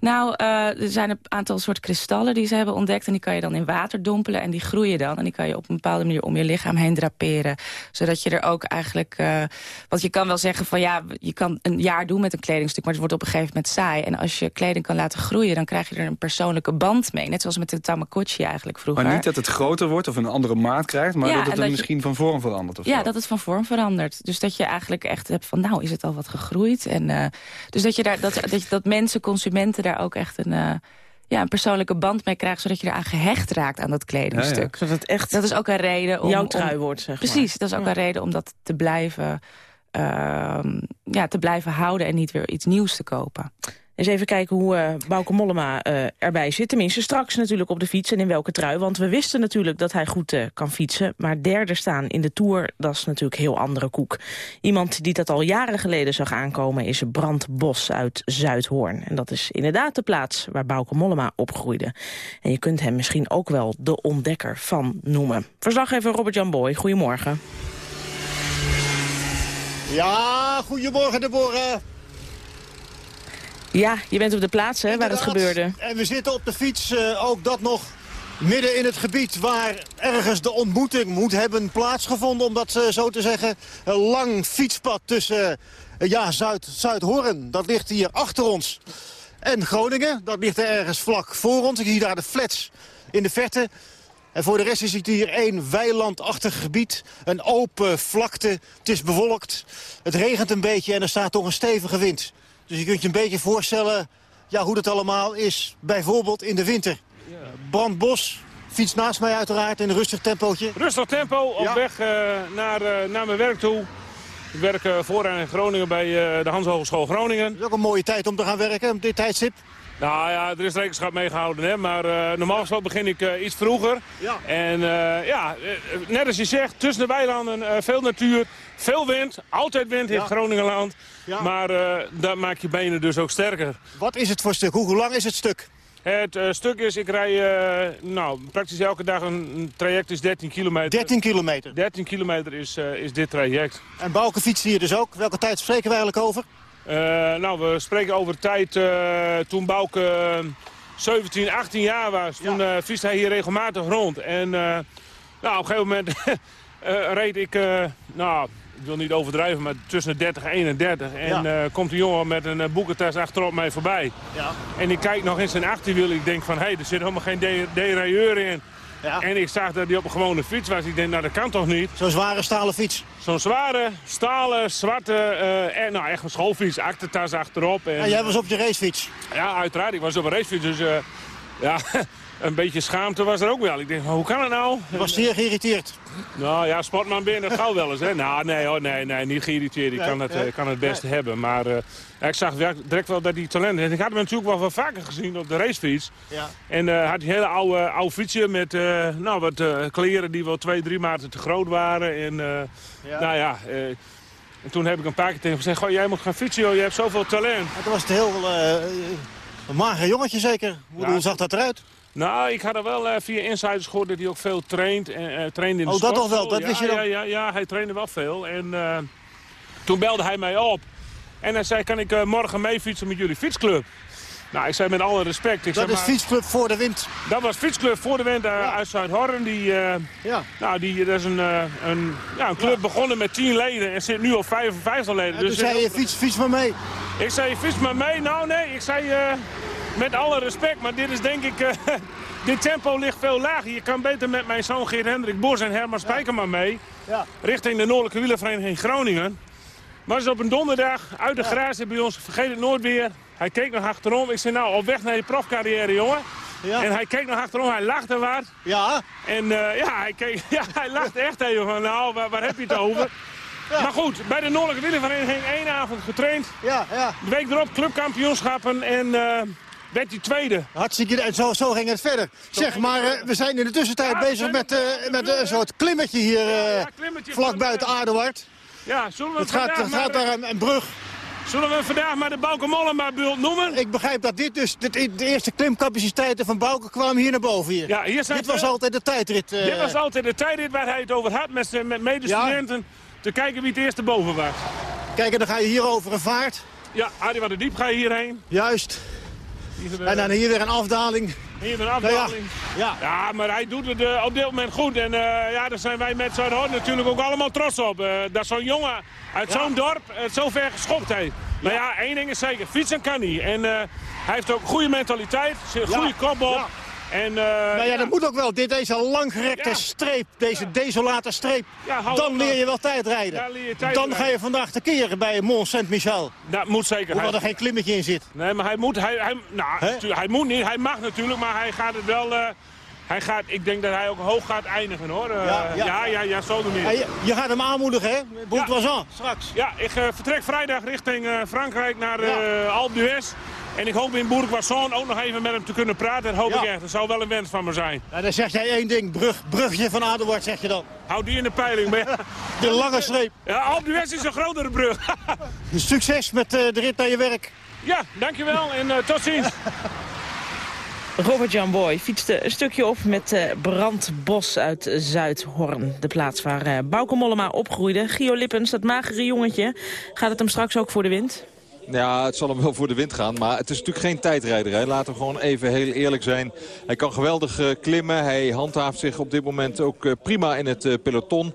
Nou, uh, er zijn een aantal soort kristallen die ze hebben ontdekt... en die kan je dan in water dompelen en die groeien dan. En die kan je op een bepaalde manier om je lichaam heen draperen. Zodat je er ook eigenlijk... Uh, want je kan wel zeggen van ja, je kan een jaar doen met een kledingstuk... maar het wordt op een gegeven moment saai. En als je kleding kan laten groeien, dan krijg je er een persoonlijke band mee. Net zoals met de Tamagotchi eigenlijk vroeger. Maar niet dat het groter wordt of een andere maat krijgt... maar ja, dat het misschien van vorm verandert of Ja, zo. dat het van vorm verandert. Dus dat je eigenlijk echt hebt van nou, is het al wat gegroeid? En, uh, dus dat, je daar, dat, dat, dat mensen, consumenten daar ook echt een ja, een persoonlijke band mee krijgt... zodat je eraan gehecht raakt aan dat kledingstuk. Ja, ja. Dat, echt dat is ook een reden om... Jouw trui wordt, zeg Precies, dat is ook een reden om dat te blijven, uh, ja, te blijven houden... en niet weer iets nieuws te kopen. Eens even kijken hoe uh, Bauke Mollema uh, erbij zit. Tenminste, straks natuurlijk op de fiets en in welke trui. Want we wisten natuurlijk dat hij goed uh, kan fietsen. Maar derde staan in de Tour, dat is natuurlijk heel andere koek. Iemand die dat al jaren geleden zag aankomen... is Brand Bos uit Zuidhoorn. En dat is inderdaad de plaats waar Bauke Mollema opgroeide. En je kunt hem misschien ook wel de ontdekker van noemen. Verslaggever Robert-Jan Boy, goedemorgen. Ja, goedemorgen Deborah. Ja, je bent op de plaats hè, waar het gebeurde. En we zitten op de fiets, uh, ook dat nog midden in het gebied waar ergens de ontmoeting moet hebben plaatsgevonden. Omdat ze zo te zeggen een lang fietspad tussen uh, ja, Zuid-Zuid-Hoorn, dat ligt hier achter ons. En Groningen, dat ligt er ergens vlak voor ons. Ik zie daar de flats in de verte. En voor de rest is het hier één weilandachtig gebied. Een open vlakte. Het is bewolkt. Het regent een beetje en er staat toch een stevige wind. Dus je kunt je een beetje voorstellen ja, hoe het allemaal is. Bijvoorbeeld in de winter. Brand Bos, fiets naast mij uiteraard in een rustig tempootje. Rustig tempo, op weg uh, naar, uh, naar mijn werk toe. Ik werk uh, vooraan in Groningen bij de Hans Hogeschool Groningen. Het is ook een mooie tijd om te gaan werken op dit tijdstip. Nou ja, er is rekenschap meegehouden, hè? maar uh, normaal gesproken begin ik uh, iets vroeger. Ja. En uh, ja, net als je zegt, tussen de weilanden veel natuur, veel wind. Altijd wind in Groningenland. Ja. Maar dat maakt je benen dus ook sterker. Wat is het voor stuk? Hoe, hoe lang is het stuk? Het stuk is, ik rij nou, praktisch elke dag een, een, traject is 13 kilometer. 13 kilometer? 13 kilometer is, is dit traject. En Bouke fietst hier dus ook. Welke tijd spreken we eigenlijk over? Nou, we spreken over tijd toen Bouke 17, 18 jaar was. Toen ja. fietste hij hier regelmatig rond. En nou, op een gegeven moment reed ik, nou, ik wil niet overdrijven, maar tussen de 30 en 31. En ja. komt een jongen met een boekentas achterop mij voorbij. Ja. En ik kijk nog in zijn achterwiel. Ik denk van, hé, hey, er zit helemaal geen derailleur in. Ja. En ik zag dat hij op een gewone fiets was. Ik denk, nou dat kan toch niet? Zo'n zware stalen fiets? Zo'n zware, stalen, zwarte, uh, en, nou echt een schoolfiets. Achtertas achterop. En, en jij was op je racefiets? Ja, uiteraard. Ik was op een racefiets. Dus uh, ja, een beetje schaamte was er ook wel. Ik denk, hoe kan het nou? Je was zeer geïrriteerd? Nou ja, sportman ben je gauw wel eens. Hè? Nou, nee hoor, nee, nee, niet geïrriteerd. Ik kan het, uh, kan het beste hebben. Maar uh, ik zag direct wel dat hij talent heeft. Ik had hem natuurlijk wel wat vaker gezien op de racefiets. Ja. En uh, had een hele oude, oude fietsje met nou, wat kleren die wel twee, drie maten te groot waren. En nou ja... en toen heb ik een paar keer tegen hem gezegd... Goh, jij moet gaan fietsen, joh. je hebt zoveel talent. Maar toen was het heel... een mager jongetje zeker. Hoe, ja. hoe zag dat eruit? Nou, ik had er wel uh, via insiders gehoord dat hij ook veel traint. En, uh, trainde in de oh, dat toch wel? Dat ja, wist je dan? Ja, ja, ja, hij trainde wel veel. En uh, toen belde hij mij op. En hij zei, kan ik morgen mee fietsen met jullie fietsclub? Nou, ik zei met alle respect. Ik dat is maar, fietsclub voor de wind? Dat was fietsclub voor de wind ja. uit Zuid-Horn. Die, ja. nou, die, dat is een, een, ja, een club ja. begonnen met 10 leden en zit nu op 55 leden. En dus toen zei je, fiets, fiets maar mee? Ik zei, fiets maar mee? Nou, nee, ik zei... Met alle respect, maar dit is denk ik... Uh, dit tempo ligt veel lager. Je kan beter met mijn zoon Geert Hendrik Bos en Herman Spijkerman ja. mee. Ja. Richting de Noordelijke Wielervereniging Groningen. Maar ze op een donderdag uit de ja. grazen bij ons. Vergeet het nooit weer. Hij keek nog achterom. Ik zei nou, op weg naar je profcarrière, jongen. Ja. En hij keek nog achterom, hij lachte wat. Ja. En uh, ja, hij, keek, ja, hij lachte echt even van, nou, waar, waar heb je het over? Ja. Maar goed, bij de Noordelijke Wielervereniging één avond getraind. Ja, ja. De week erop clubkampioenschappen en... Uh, werd hij tweede. Hartstikke, en zo, zo ging het verder. Zo zeg, maar uh, we zijn in de tussentijd ja, bezig met, met een soort klimmetje hier ja, klimmetje vlak buiten Aardewart. Ja, zullen we het gaat, het gaat daar een, een, brug. Zullen we vandaag maar de Bouke Mollema-bult noemen? Ik begrijp dat dit dus, dit, de eerste klimcapaciteiten van Bouke kwamen hier naar boven hier. Ja, hier dit was altijd de tijdrit. Dit was altijd de tijdrit waar hij het over had met, met medestudenten. Ja. Te kijken wie het eerste boven was. Kijk, en dan ga je hier over een vaart. Ja, Arie wat de Diep ga je hierheen. Juist. En dan hier weer een afdaling. Hier een afdaling. Ja, ja. ja maar hij doet het uh, op dit moment goed. En uh, ja, daar zijn wij met Zuidhoorn natuurlijk ook allemaal trots op. Uh, dat zo'n jongen uit ja. zo'n dorp het zo ver geschopt heeft. Maar ja, één ding is zeker. Fietsen kan hij. En hij heeft ook goede mentaliteit. Goede kop op. En, uh, nou ja, dat moet ook wel. Dit, deze langgerekte ja. streep, deze ja. desolate streep. Ja, dan leer je wel tijd rijden. Tijd dan ga je vandaag te keren bij Mont Saint-Michel. Dat moet zeker. Hoewel er geen klimmetje in zit. Nee, maar hij moet, hij, hij, nou, hij moet niet. Hij mag natuurlijk, maar hij gaat het wel... Uh, hij gaat, ik denk dat hij ook hoog gaat eindigen hoor. Uh, ja, ja, ja, ja, ja, zo meer. Je, je, gaat hem aanmoedigen hè, Bourtoisan, straks. Ja, ik vertrek vrijdag richting Frankrijk naar Alpe d'Huez. En ik hoop in Bourg-Wasson ook nog even met hem te kunnen praten. Dat hoop ja. ik echt. Dat zou wel een wens van me zijn. Ja, dan zeg jij één ding. Brug, brugje van Adelwart zeg je dan. Houd die in de peiling. Maar... de lange streep. Ja, Alpe d'Huez is een grotere brug. Succes met uh, de rit naar je werk. Ja, dankjewel en uh, tot ziens. Robert-Jan Boy fietste een stukje op met uh, Brandbos uit Zuidhorn. De plaats waar uh, Bauke Mollema opgroeide. Gio Lippens, dat magere jongetje. Gaat het hem straks ook voor de wind? Ja, het zal hem wel voor de wind gaan. Maar het is natuurlijk geen tijdrijder. Hè. Laten we gewoon even heel eerlijk zijn. Hij kan geweldig uh, klimmen. Hij handhaaft zich op dit moment ook uh, prima in het uh, peloton.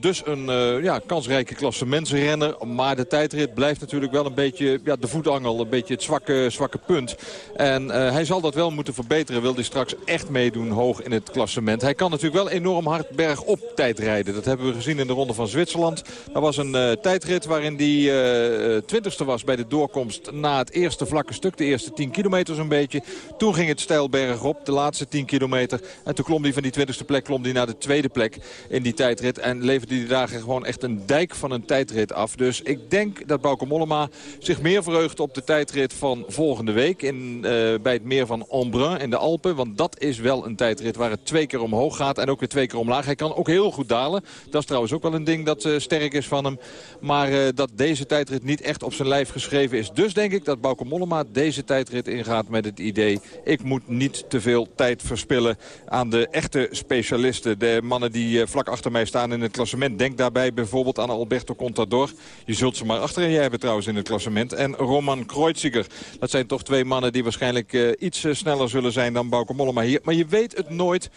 dus een ja, kansrijke klassementsrenner. Maar de tijdrit blijft natuurlijk wel een beetje ja, de voetangel. Een beetje het zwakke, zwakke punt. En hij zal dat wel moeten verbeteren. Wil hij straks echt meedoen hoog in het klassement. Hij kan natuurlijk wel enorm hard bergop tijdrijden. Dat hebben we gezien in de Ronde van Zwitserland. Dat was een tijdrit waarin hij twintigste was bij de doorkomst na het eerste vlakke stuk. De eerste 10 kilometer zo'n beetje. Toen ging het stijl op, de laatste 10 kilometer. En toen klom hij van die twintigste plek klom hij naar de tweede plek in die tijdrit. En leverde hij daar gewoon echt een dijk van een tijdrit af. Dus ik denk dat Bauke Mollema zich meer verheugt op de tijdrit van volgende week. In, uh, bij het meer van Embrun in de Alpen. Want dat is wel een tijdrit waar het twee keer omhoog gaat. En ook weer twee keer omlaag. Hij kan ook heel goed dalen. Dat is trouwens ook wel een ding dat uh, sterk is van hem. Maar uh, dat deze tijdrit niet echt op zijn lijf geschreven is. Dus denk ik dat Bauke Mollema deze tijdrit ingaat met het idee... ik moet niet te veel tijd verspillen aan de echte specialisten. De mannen die eh, vlak achter mij staan in het klassement. Denk daarbij bijvoorbeeld aan Alberto Contador. Je zult ze maar achter jij hebben trouwens in het klassement. En Roman Kreuziger. Dat zijn toch twee mannen die waarschijnlijk uh, iets uh, sneller zullen zijn dan Bauke Mollema hier. Maar je weet het nooit.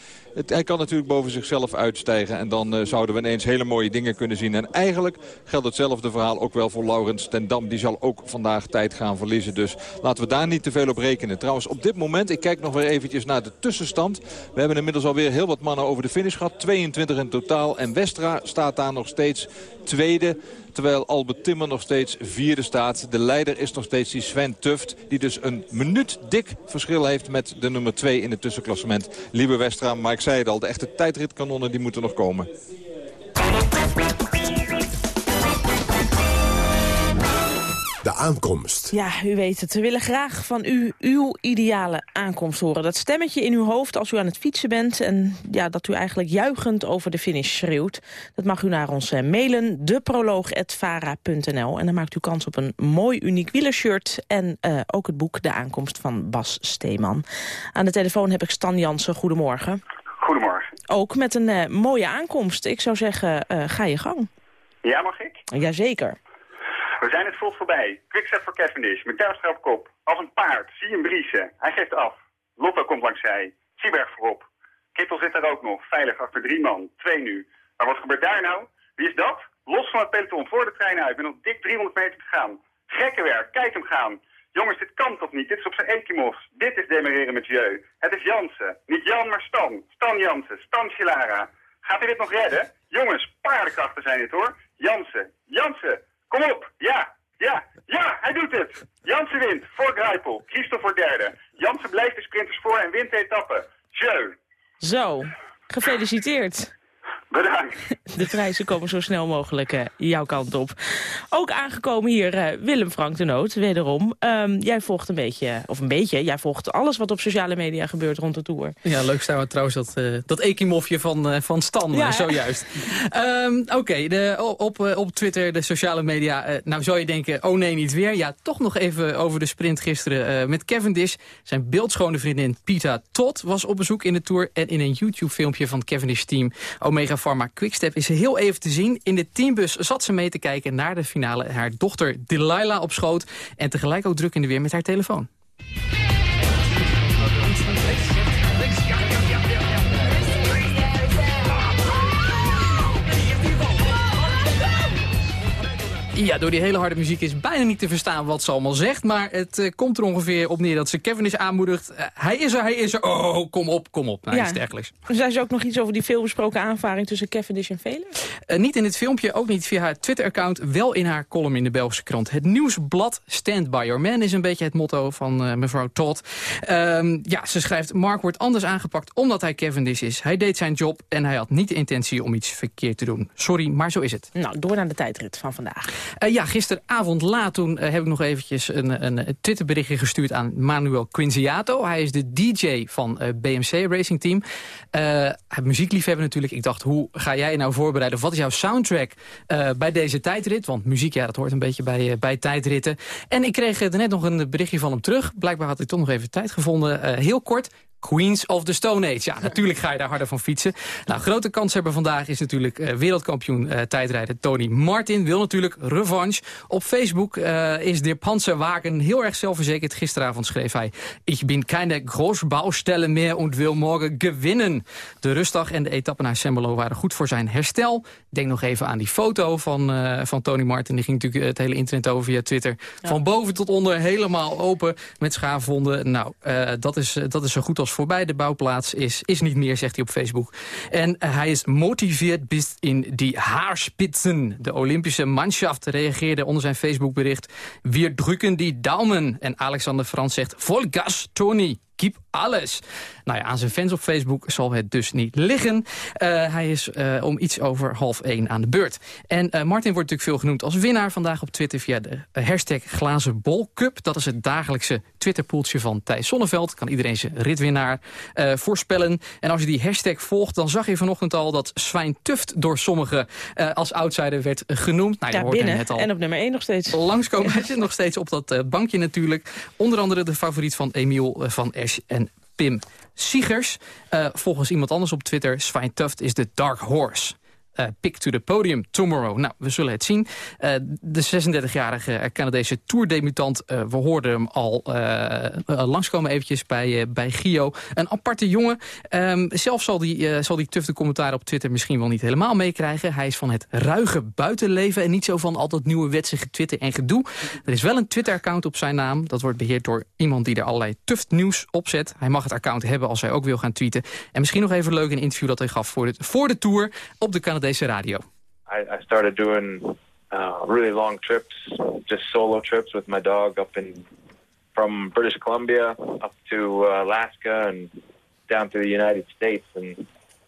Hij kan natuurlijk boven zichzelf uitstijgen. En dan zouden we ineens hele mooie dingen kunnen zien. En eigenlijk geldt hetzelfde verhaal ook wel voor Laurens ten Dam. Die zal ook vandaag tijd gaan verliezen. Dus laten we daar niet te veel op rekenen. Trouwens, op dit moment, ik kijk nog weer eventjes naar de tussenstand. We hebben inmiddels alweer heel wat mannen over de finish gehad. 22 in totaal. En Westra staat daar nog steeds tweede. Terwijl Albert Timmer nog steeds vierde staat. De leider is nog steeds die Sven Tuft. Die dus een minuut dik verschil heeft met de nummer 2 in het tussenklassement. Liebe Westra, maar ik zei het al, de echte tijdritkanonnen die moeten nog komen. De aankomst. Ja, u weet het. We willen graag van u uw ideale aankomst horen. Dat stemmetje in uw hoofd als u aan het fietsen bent... en ja, dat u eigenlijk juichend over de finish schreeuwt. Dat mag u naar ons eh, mailen, deproloog.vara.nl. En dan maakt u kans op een mooi uniek wielershirt... en uh, ook het boek De Aankomst van Bas Steeman. Aan de telefoon heb ik Stan Jansen. Goedemorgen. Goedemorgen. Ook met een uh, mooie aankomst. Ik zou zeggen, ga je gang. Ja, mag ik? Jazeker. We zijn het vlot voorbij. Quickstep voor Cavendish. McTavish op kop. Als een paard. Zie hem briezen. Hij geeft af. Lotto komt langs zij. Sieberg voorop. Kittel zit daar ook nog. Veilig achter drie man. Twee nu. Maar wat gebeurt daar nou? Wie is dat? Los van het peloton voor de trein uit. Met nog dik 300 meter te gaan. Gekke werk. Kijk hem gaan. Jongens, dit kan toch niet? Dit is op zijn Ekimos. Dit is demereren met jeu. Het is Jansen. Niet Jan, maar Stan. Stan Jansen. Stan Chilara. Gaat hij dit nog redden? Jongens, paardenkrachten zijn dit hoor. Jansen. Jansen. Kom op, ja, ja, ja, hij doet het. Jansen wint, voor Grijpel, Christopher derde. Jansen blijft de sprinters voor en wint de etappe. Jeu. Zo, gefeliciteerd. Bedankt. De prijzen komen zo snel mogelijk uh, jouw kant op. Ook aangekomen hier uh, Willem Frank de Noot, wederom. Um, jij volgt een beetje, of een beetje, jij volgt alles wat op sociale media gebeurt rond de Tour. Ja, leuk staan trouwens dat, uh, dat ekimofje van, van Stan, ja, zojuist. um, Oké, okay, op, op Twitter, de sociale media, nou zou je denken, oh nee, niet weer. Ja, toch nog even over de sprint gisteren met Cavendish. Zijn beeldschone vriendin Pita Todd was op bezoek in de Tour. En in een YouTube-filmpje van het Cavendish-team Omega Pharma Quickstep is heel even te zien. In de teambus zat ze mee te kijken naar de finale. Haar dochter Delilah op schoot. En tegelijk ook druk in de weer met haar telefoon. Ja, door die hele harde muziek is bijna niet te verstaan wat ze allemaal zegt. Maar het uh, komt er ongeveer op neer dat ze Kevin is aanmoedigt. Uh, hij is er, hij is er. Oh, kom op, kom op. Nou, ja. iets dergelijks. Zei ze ook nog iets over die veelbesproken aanvaring tussen Cavendish en Velen? Uh, niet in het filmpje, ook niet via haar Twitter-account. Wel in haar column in de Belgische krant. Het nieuwsblad Stand By Your Man is een beetje het motto van mevrouw Todd. Um, ja, ze schrijft, Mark wordt anders aangepakt omdat hij Cavendish is. Hij deed zijn job en hij had niet de intentie om iets verkeerd te doen. Sorry, maar zo is het. Nou, door naar de tijdrit van vandaag. Uh, ja, gisteravond laat toen heb ik nog eventjes een, een Twitterberichtje gestuurd aan Manuel Quinziato. Hij is de DJ van BMC Racing Team. muziekliefhebber natuurlijk. Ik dacht, hoe ga jij nou voorbereiden? Wat is jouw soundtrack bij deze tijdrit? Want muziek, ja, dat hoort een beetje bij, bij tijdritten. En ik kreeg er net nog een berichtje van hem terug. Blijkbaar had hij toch nog even tijd gevonden. heel kort, Queens of the Stone Age. Ja, natuurlijk ga je daar harder van fietsen. Nou, grote kanshebber vandaag is natuurlijk uh, wereldkampioen uh, tijdrijden Tony Martin. Wil natuurlijk revanche. Op Facebook uh, is de Panzerwagen heel erg zelfverzekerd. Gisteravond schreef hij... Ik ben keine Großbaustelle meer en wil morgen gewinnen. De rustdag en de etappe naar Sembelo waren goed voor zijn herstel. Denk nog even aan die foto van, van Tony Martin. Die ging natuurlijk het hele internet over via Twitter. Van boven tot onder helemaal open met schaafwonden. Nou, dat, is, dat is zo goed als voorbij. De bouwplaats is, is niet meer, zegt hij op Facebook. En hij is motiveerd bis in die haarspitsen. De Olympische Mannschaft reageerde onder zijn Facebookbericht. Wir drukken die Daumen. En Alexander Frans zegt, vol gas, Tony keep alles. Nou ja, aan zijn fans op Facebook zal het dus niet liggen. Uh, hij is uh, om iets over half één aan de beurt. En uh, Martin wordt natuurlijk veel genoemd als winnaar vandaag op Twitter... via de hashtag Glazen Bol Cup. Dat is het dagelijkse Twitterpoeltje van Thijs Sonneveld. Kan iedereen zijn ritwinnaar voorspellen. En als je die hashtag volgt, dan zag je vanochtend al... dat Zwijn Tuft door sommigen als outsider werd genoemd. Nou, je ja, binnen het al en op nummer 1 nog steeds. Langskomen, hij zit nog steeds op dat bankje natuurlijk. Onder andere de favoriet van Emiel van Esch en Pim Siegers. Uh, volgens iemand anders op Twitter, Swine Tuft is de Dark Horse. Uh, pick to the podium tomorrow. Nou, we zullen het zien. Uh, de 36-jarige Canadese tourdebutant, uh, we hoorden hem al langskomen eventjes bij, bij Gio. Een aparte jongen. Um, zelf zal die, zal die commentaar op Twitter misschien wel niet helemaal meekrijgen. Hij is van het ruige buitenleven en niet zo van altijd nieuwe wetsige Twitter en gedoe. Er is wel een Twitter-account op zijn naam. Dat wordt beheerd door iemand die er allerlei tuft nieuws op zet. Hij mag het account hebben als hij ook wil gaan tweeten. En misschien nog even leuk een interview dat hij gaf voor de, voor de tour op de Canadese deze radio. I, I started doing uh, really long trips, just solo trips with my dog up in from British Columbia up to uh, Alaska and down to the United States, and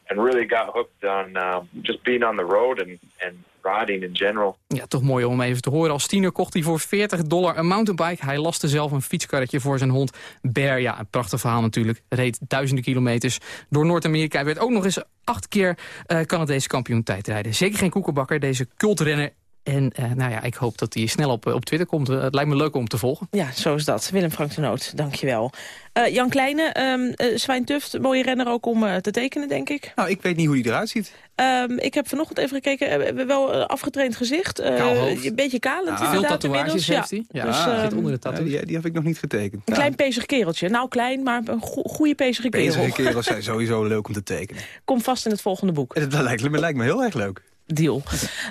and really got hooked on uh, just being on the road and and riding in general. Ja, toch mooi om even te horen. Als tiener kocht hij voor 40 dollar een mountainbike. Hij laste zelf een fietskarretje voor zijn hond Bear. Ja, een prachtig verhaal natuurlijk. Reed duizenden kilometers door Noord-Amerika. Hij werd ook nog eens acht keer uh, Canadese kampioen tijdrijden. Zeker geen koekenbakker, deze cultrenner en uh, nou ja, ik hoop dat hij snel op, op Twitter komt. het lijkt me leuk om te volgen. Ja, zo is dat. Willem Frank de Noot, dankjewel. Uh, Jan Kleine, um, uh, Zwijn Tuft, mooie renner ook om te tekenen, denk ik. Nou, ik weet niet hoe hij eruit ziet. Um, ik heb vanochtend even gekeken, we hebben wel afgetraiend gezicht. een beetje kalend ja, Veel tatoeages heeft hij. Ja, ja zit onder de tattoo. Die, die, heb ik nog niet getekend. Een klein pezig kereltje. Nou, klein, maar een go goede pezige kerel. Pezige kerels zijn sowieso leuk om te tekenen. Kom vast in het volgende boek. Dat lijkt, lijkt me heel erg leuk. Deal.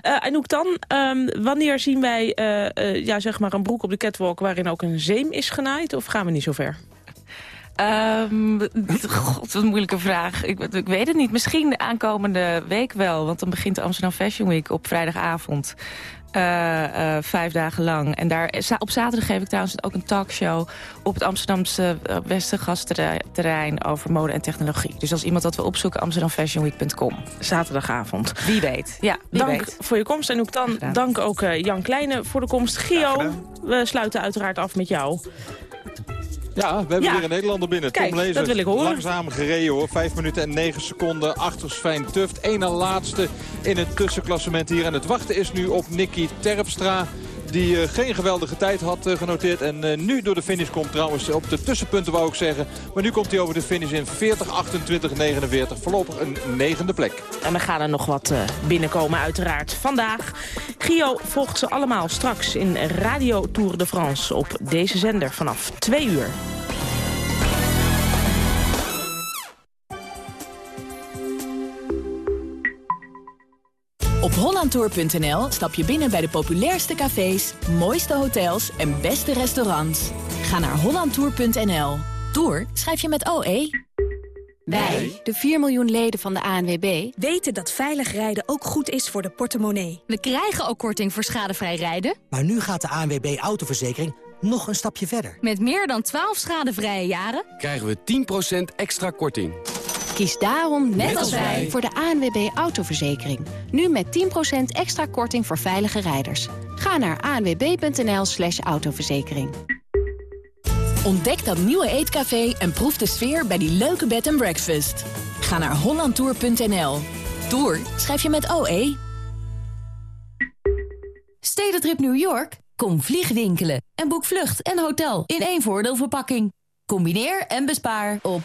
Uh, en ook dan, um, wanneer zien wij uh, uh, ja, zeg maar een broek op de catwalk... waarin ook een zeem is genaaid, of gaan we niet zo ver? Um, God, wat een moeilijke vraag. Ik, ik, weet het niet. Misschien de aankomende week wel. Want dan begint de Amsterdam Fashion Week op vrijdagavond. Uh, uh, vijf dagen lang. En daar, op zaterdag geef ik trouwens ook een talkshow... op het Amsterdamse Westergasterrein over mode en technologie. Dus als iemand dat wil opzoeken, amsterdamfashionweek.com. Zaterdagavond. Wie weet. Ja, wie dank weet. voor je komst. En ook dan dank ook Jan Kleine voor de komst. Gio, we sluiten uiteraard af met jou. Ja, we hebben ja. weer een Nederlander binnen. Kijk, Tom Lezer. dat wil ik horen. Langzaam gereden hoor. 5 minuten en 9 seconden achter Sven Tuft. Eén na laatste in het tussenklassement hier. En het wachten is nu op Nicky Terpstra. Die uh, geen geweldige tijd had uh, genoteerd. En uh, nu door de finish komt trouwens op de tussenpunten wou ik zeggen. Maar nu komt hij over de finish in 40, 28, 49. Voorlopig een negende plek. En we gaan er nog wat binnenkomen uiteraard vandaag. Gio volgt ze allemaal straks in Radio Tour de France op deze zender vanaf 2 uur. Op hollandtour.nl stap je binnen bij de populairste cafés, mooiste hotels en beste restaurants. Ga naar hollandtour.nl. Tour schrijf je met OE. Wij, de 4 miljoen leden van de ANWB, weten dat veilig rijden ook goed is voor de portemonnee. We krijgen ook korting voor schadevrij rijden. Maar nu gaat de ANWB Autoverzekering nog een stapje verder. Met meer dan 12 schadevrije jaren krijgen we 10% extra korting. Kies daarom, net als wij, voor de ANWB Autoverzekering. Nu met 10% extra korting voor veilige rijders. Ga naar anwb.nl slash autoverzekering. Ontdek dat nieuwe eetcafé en proef de sfeer bij die leuke bed and breakfast. Ga naar hollandtour.nl. Tour schrijf je met OE. Stedentrip New York? Kom vliegwinkelen en boek vlucht en hotel in één voordeelverpakking. Combineer en bespaar op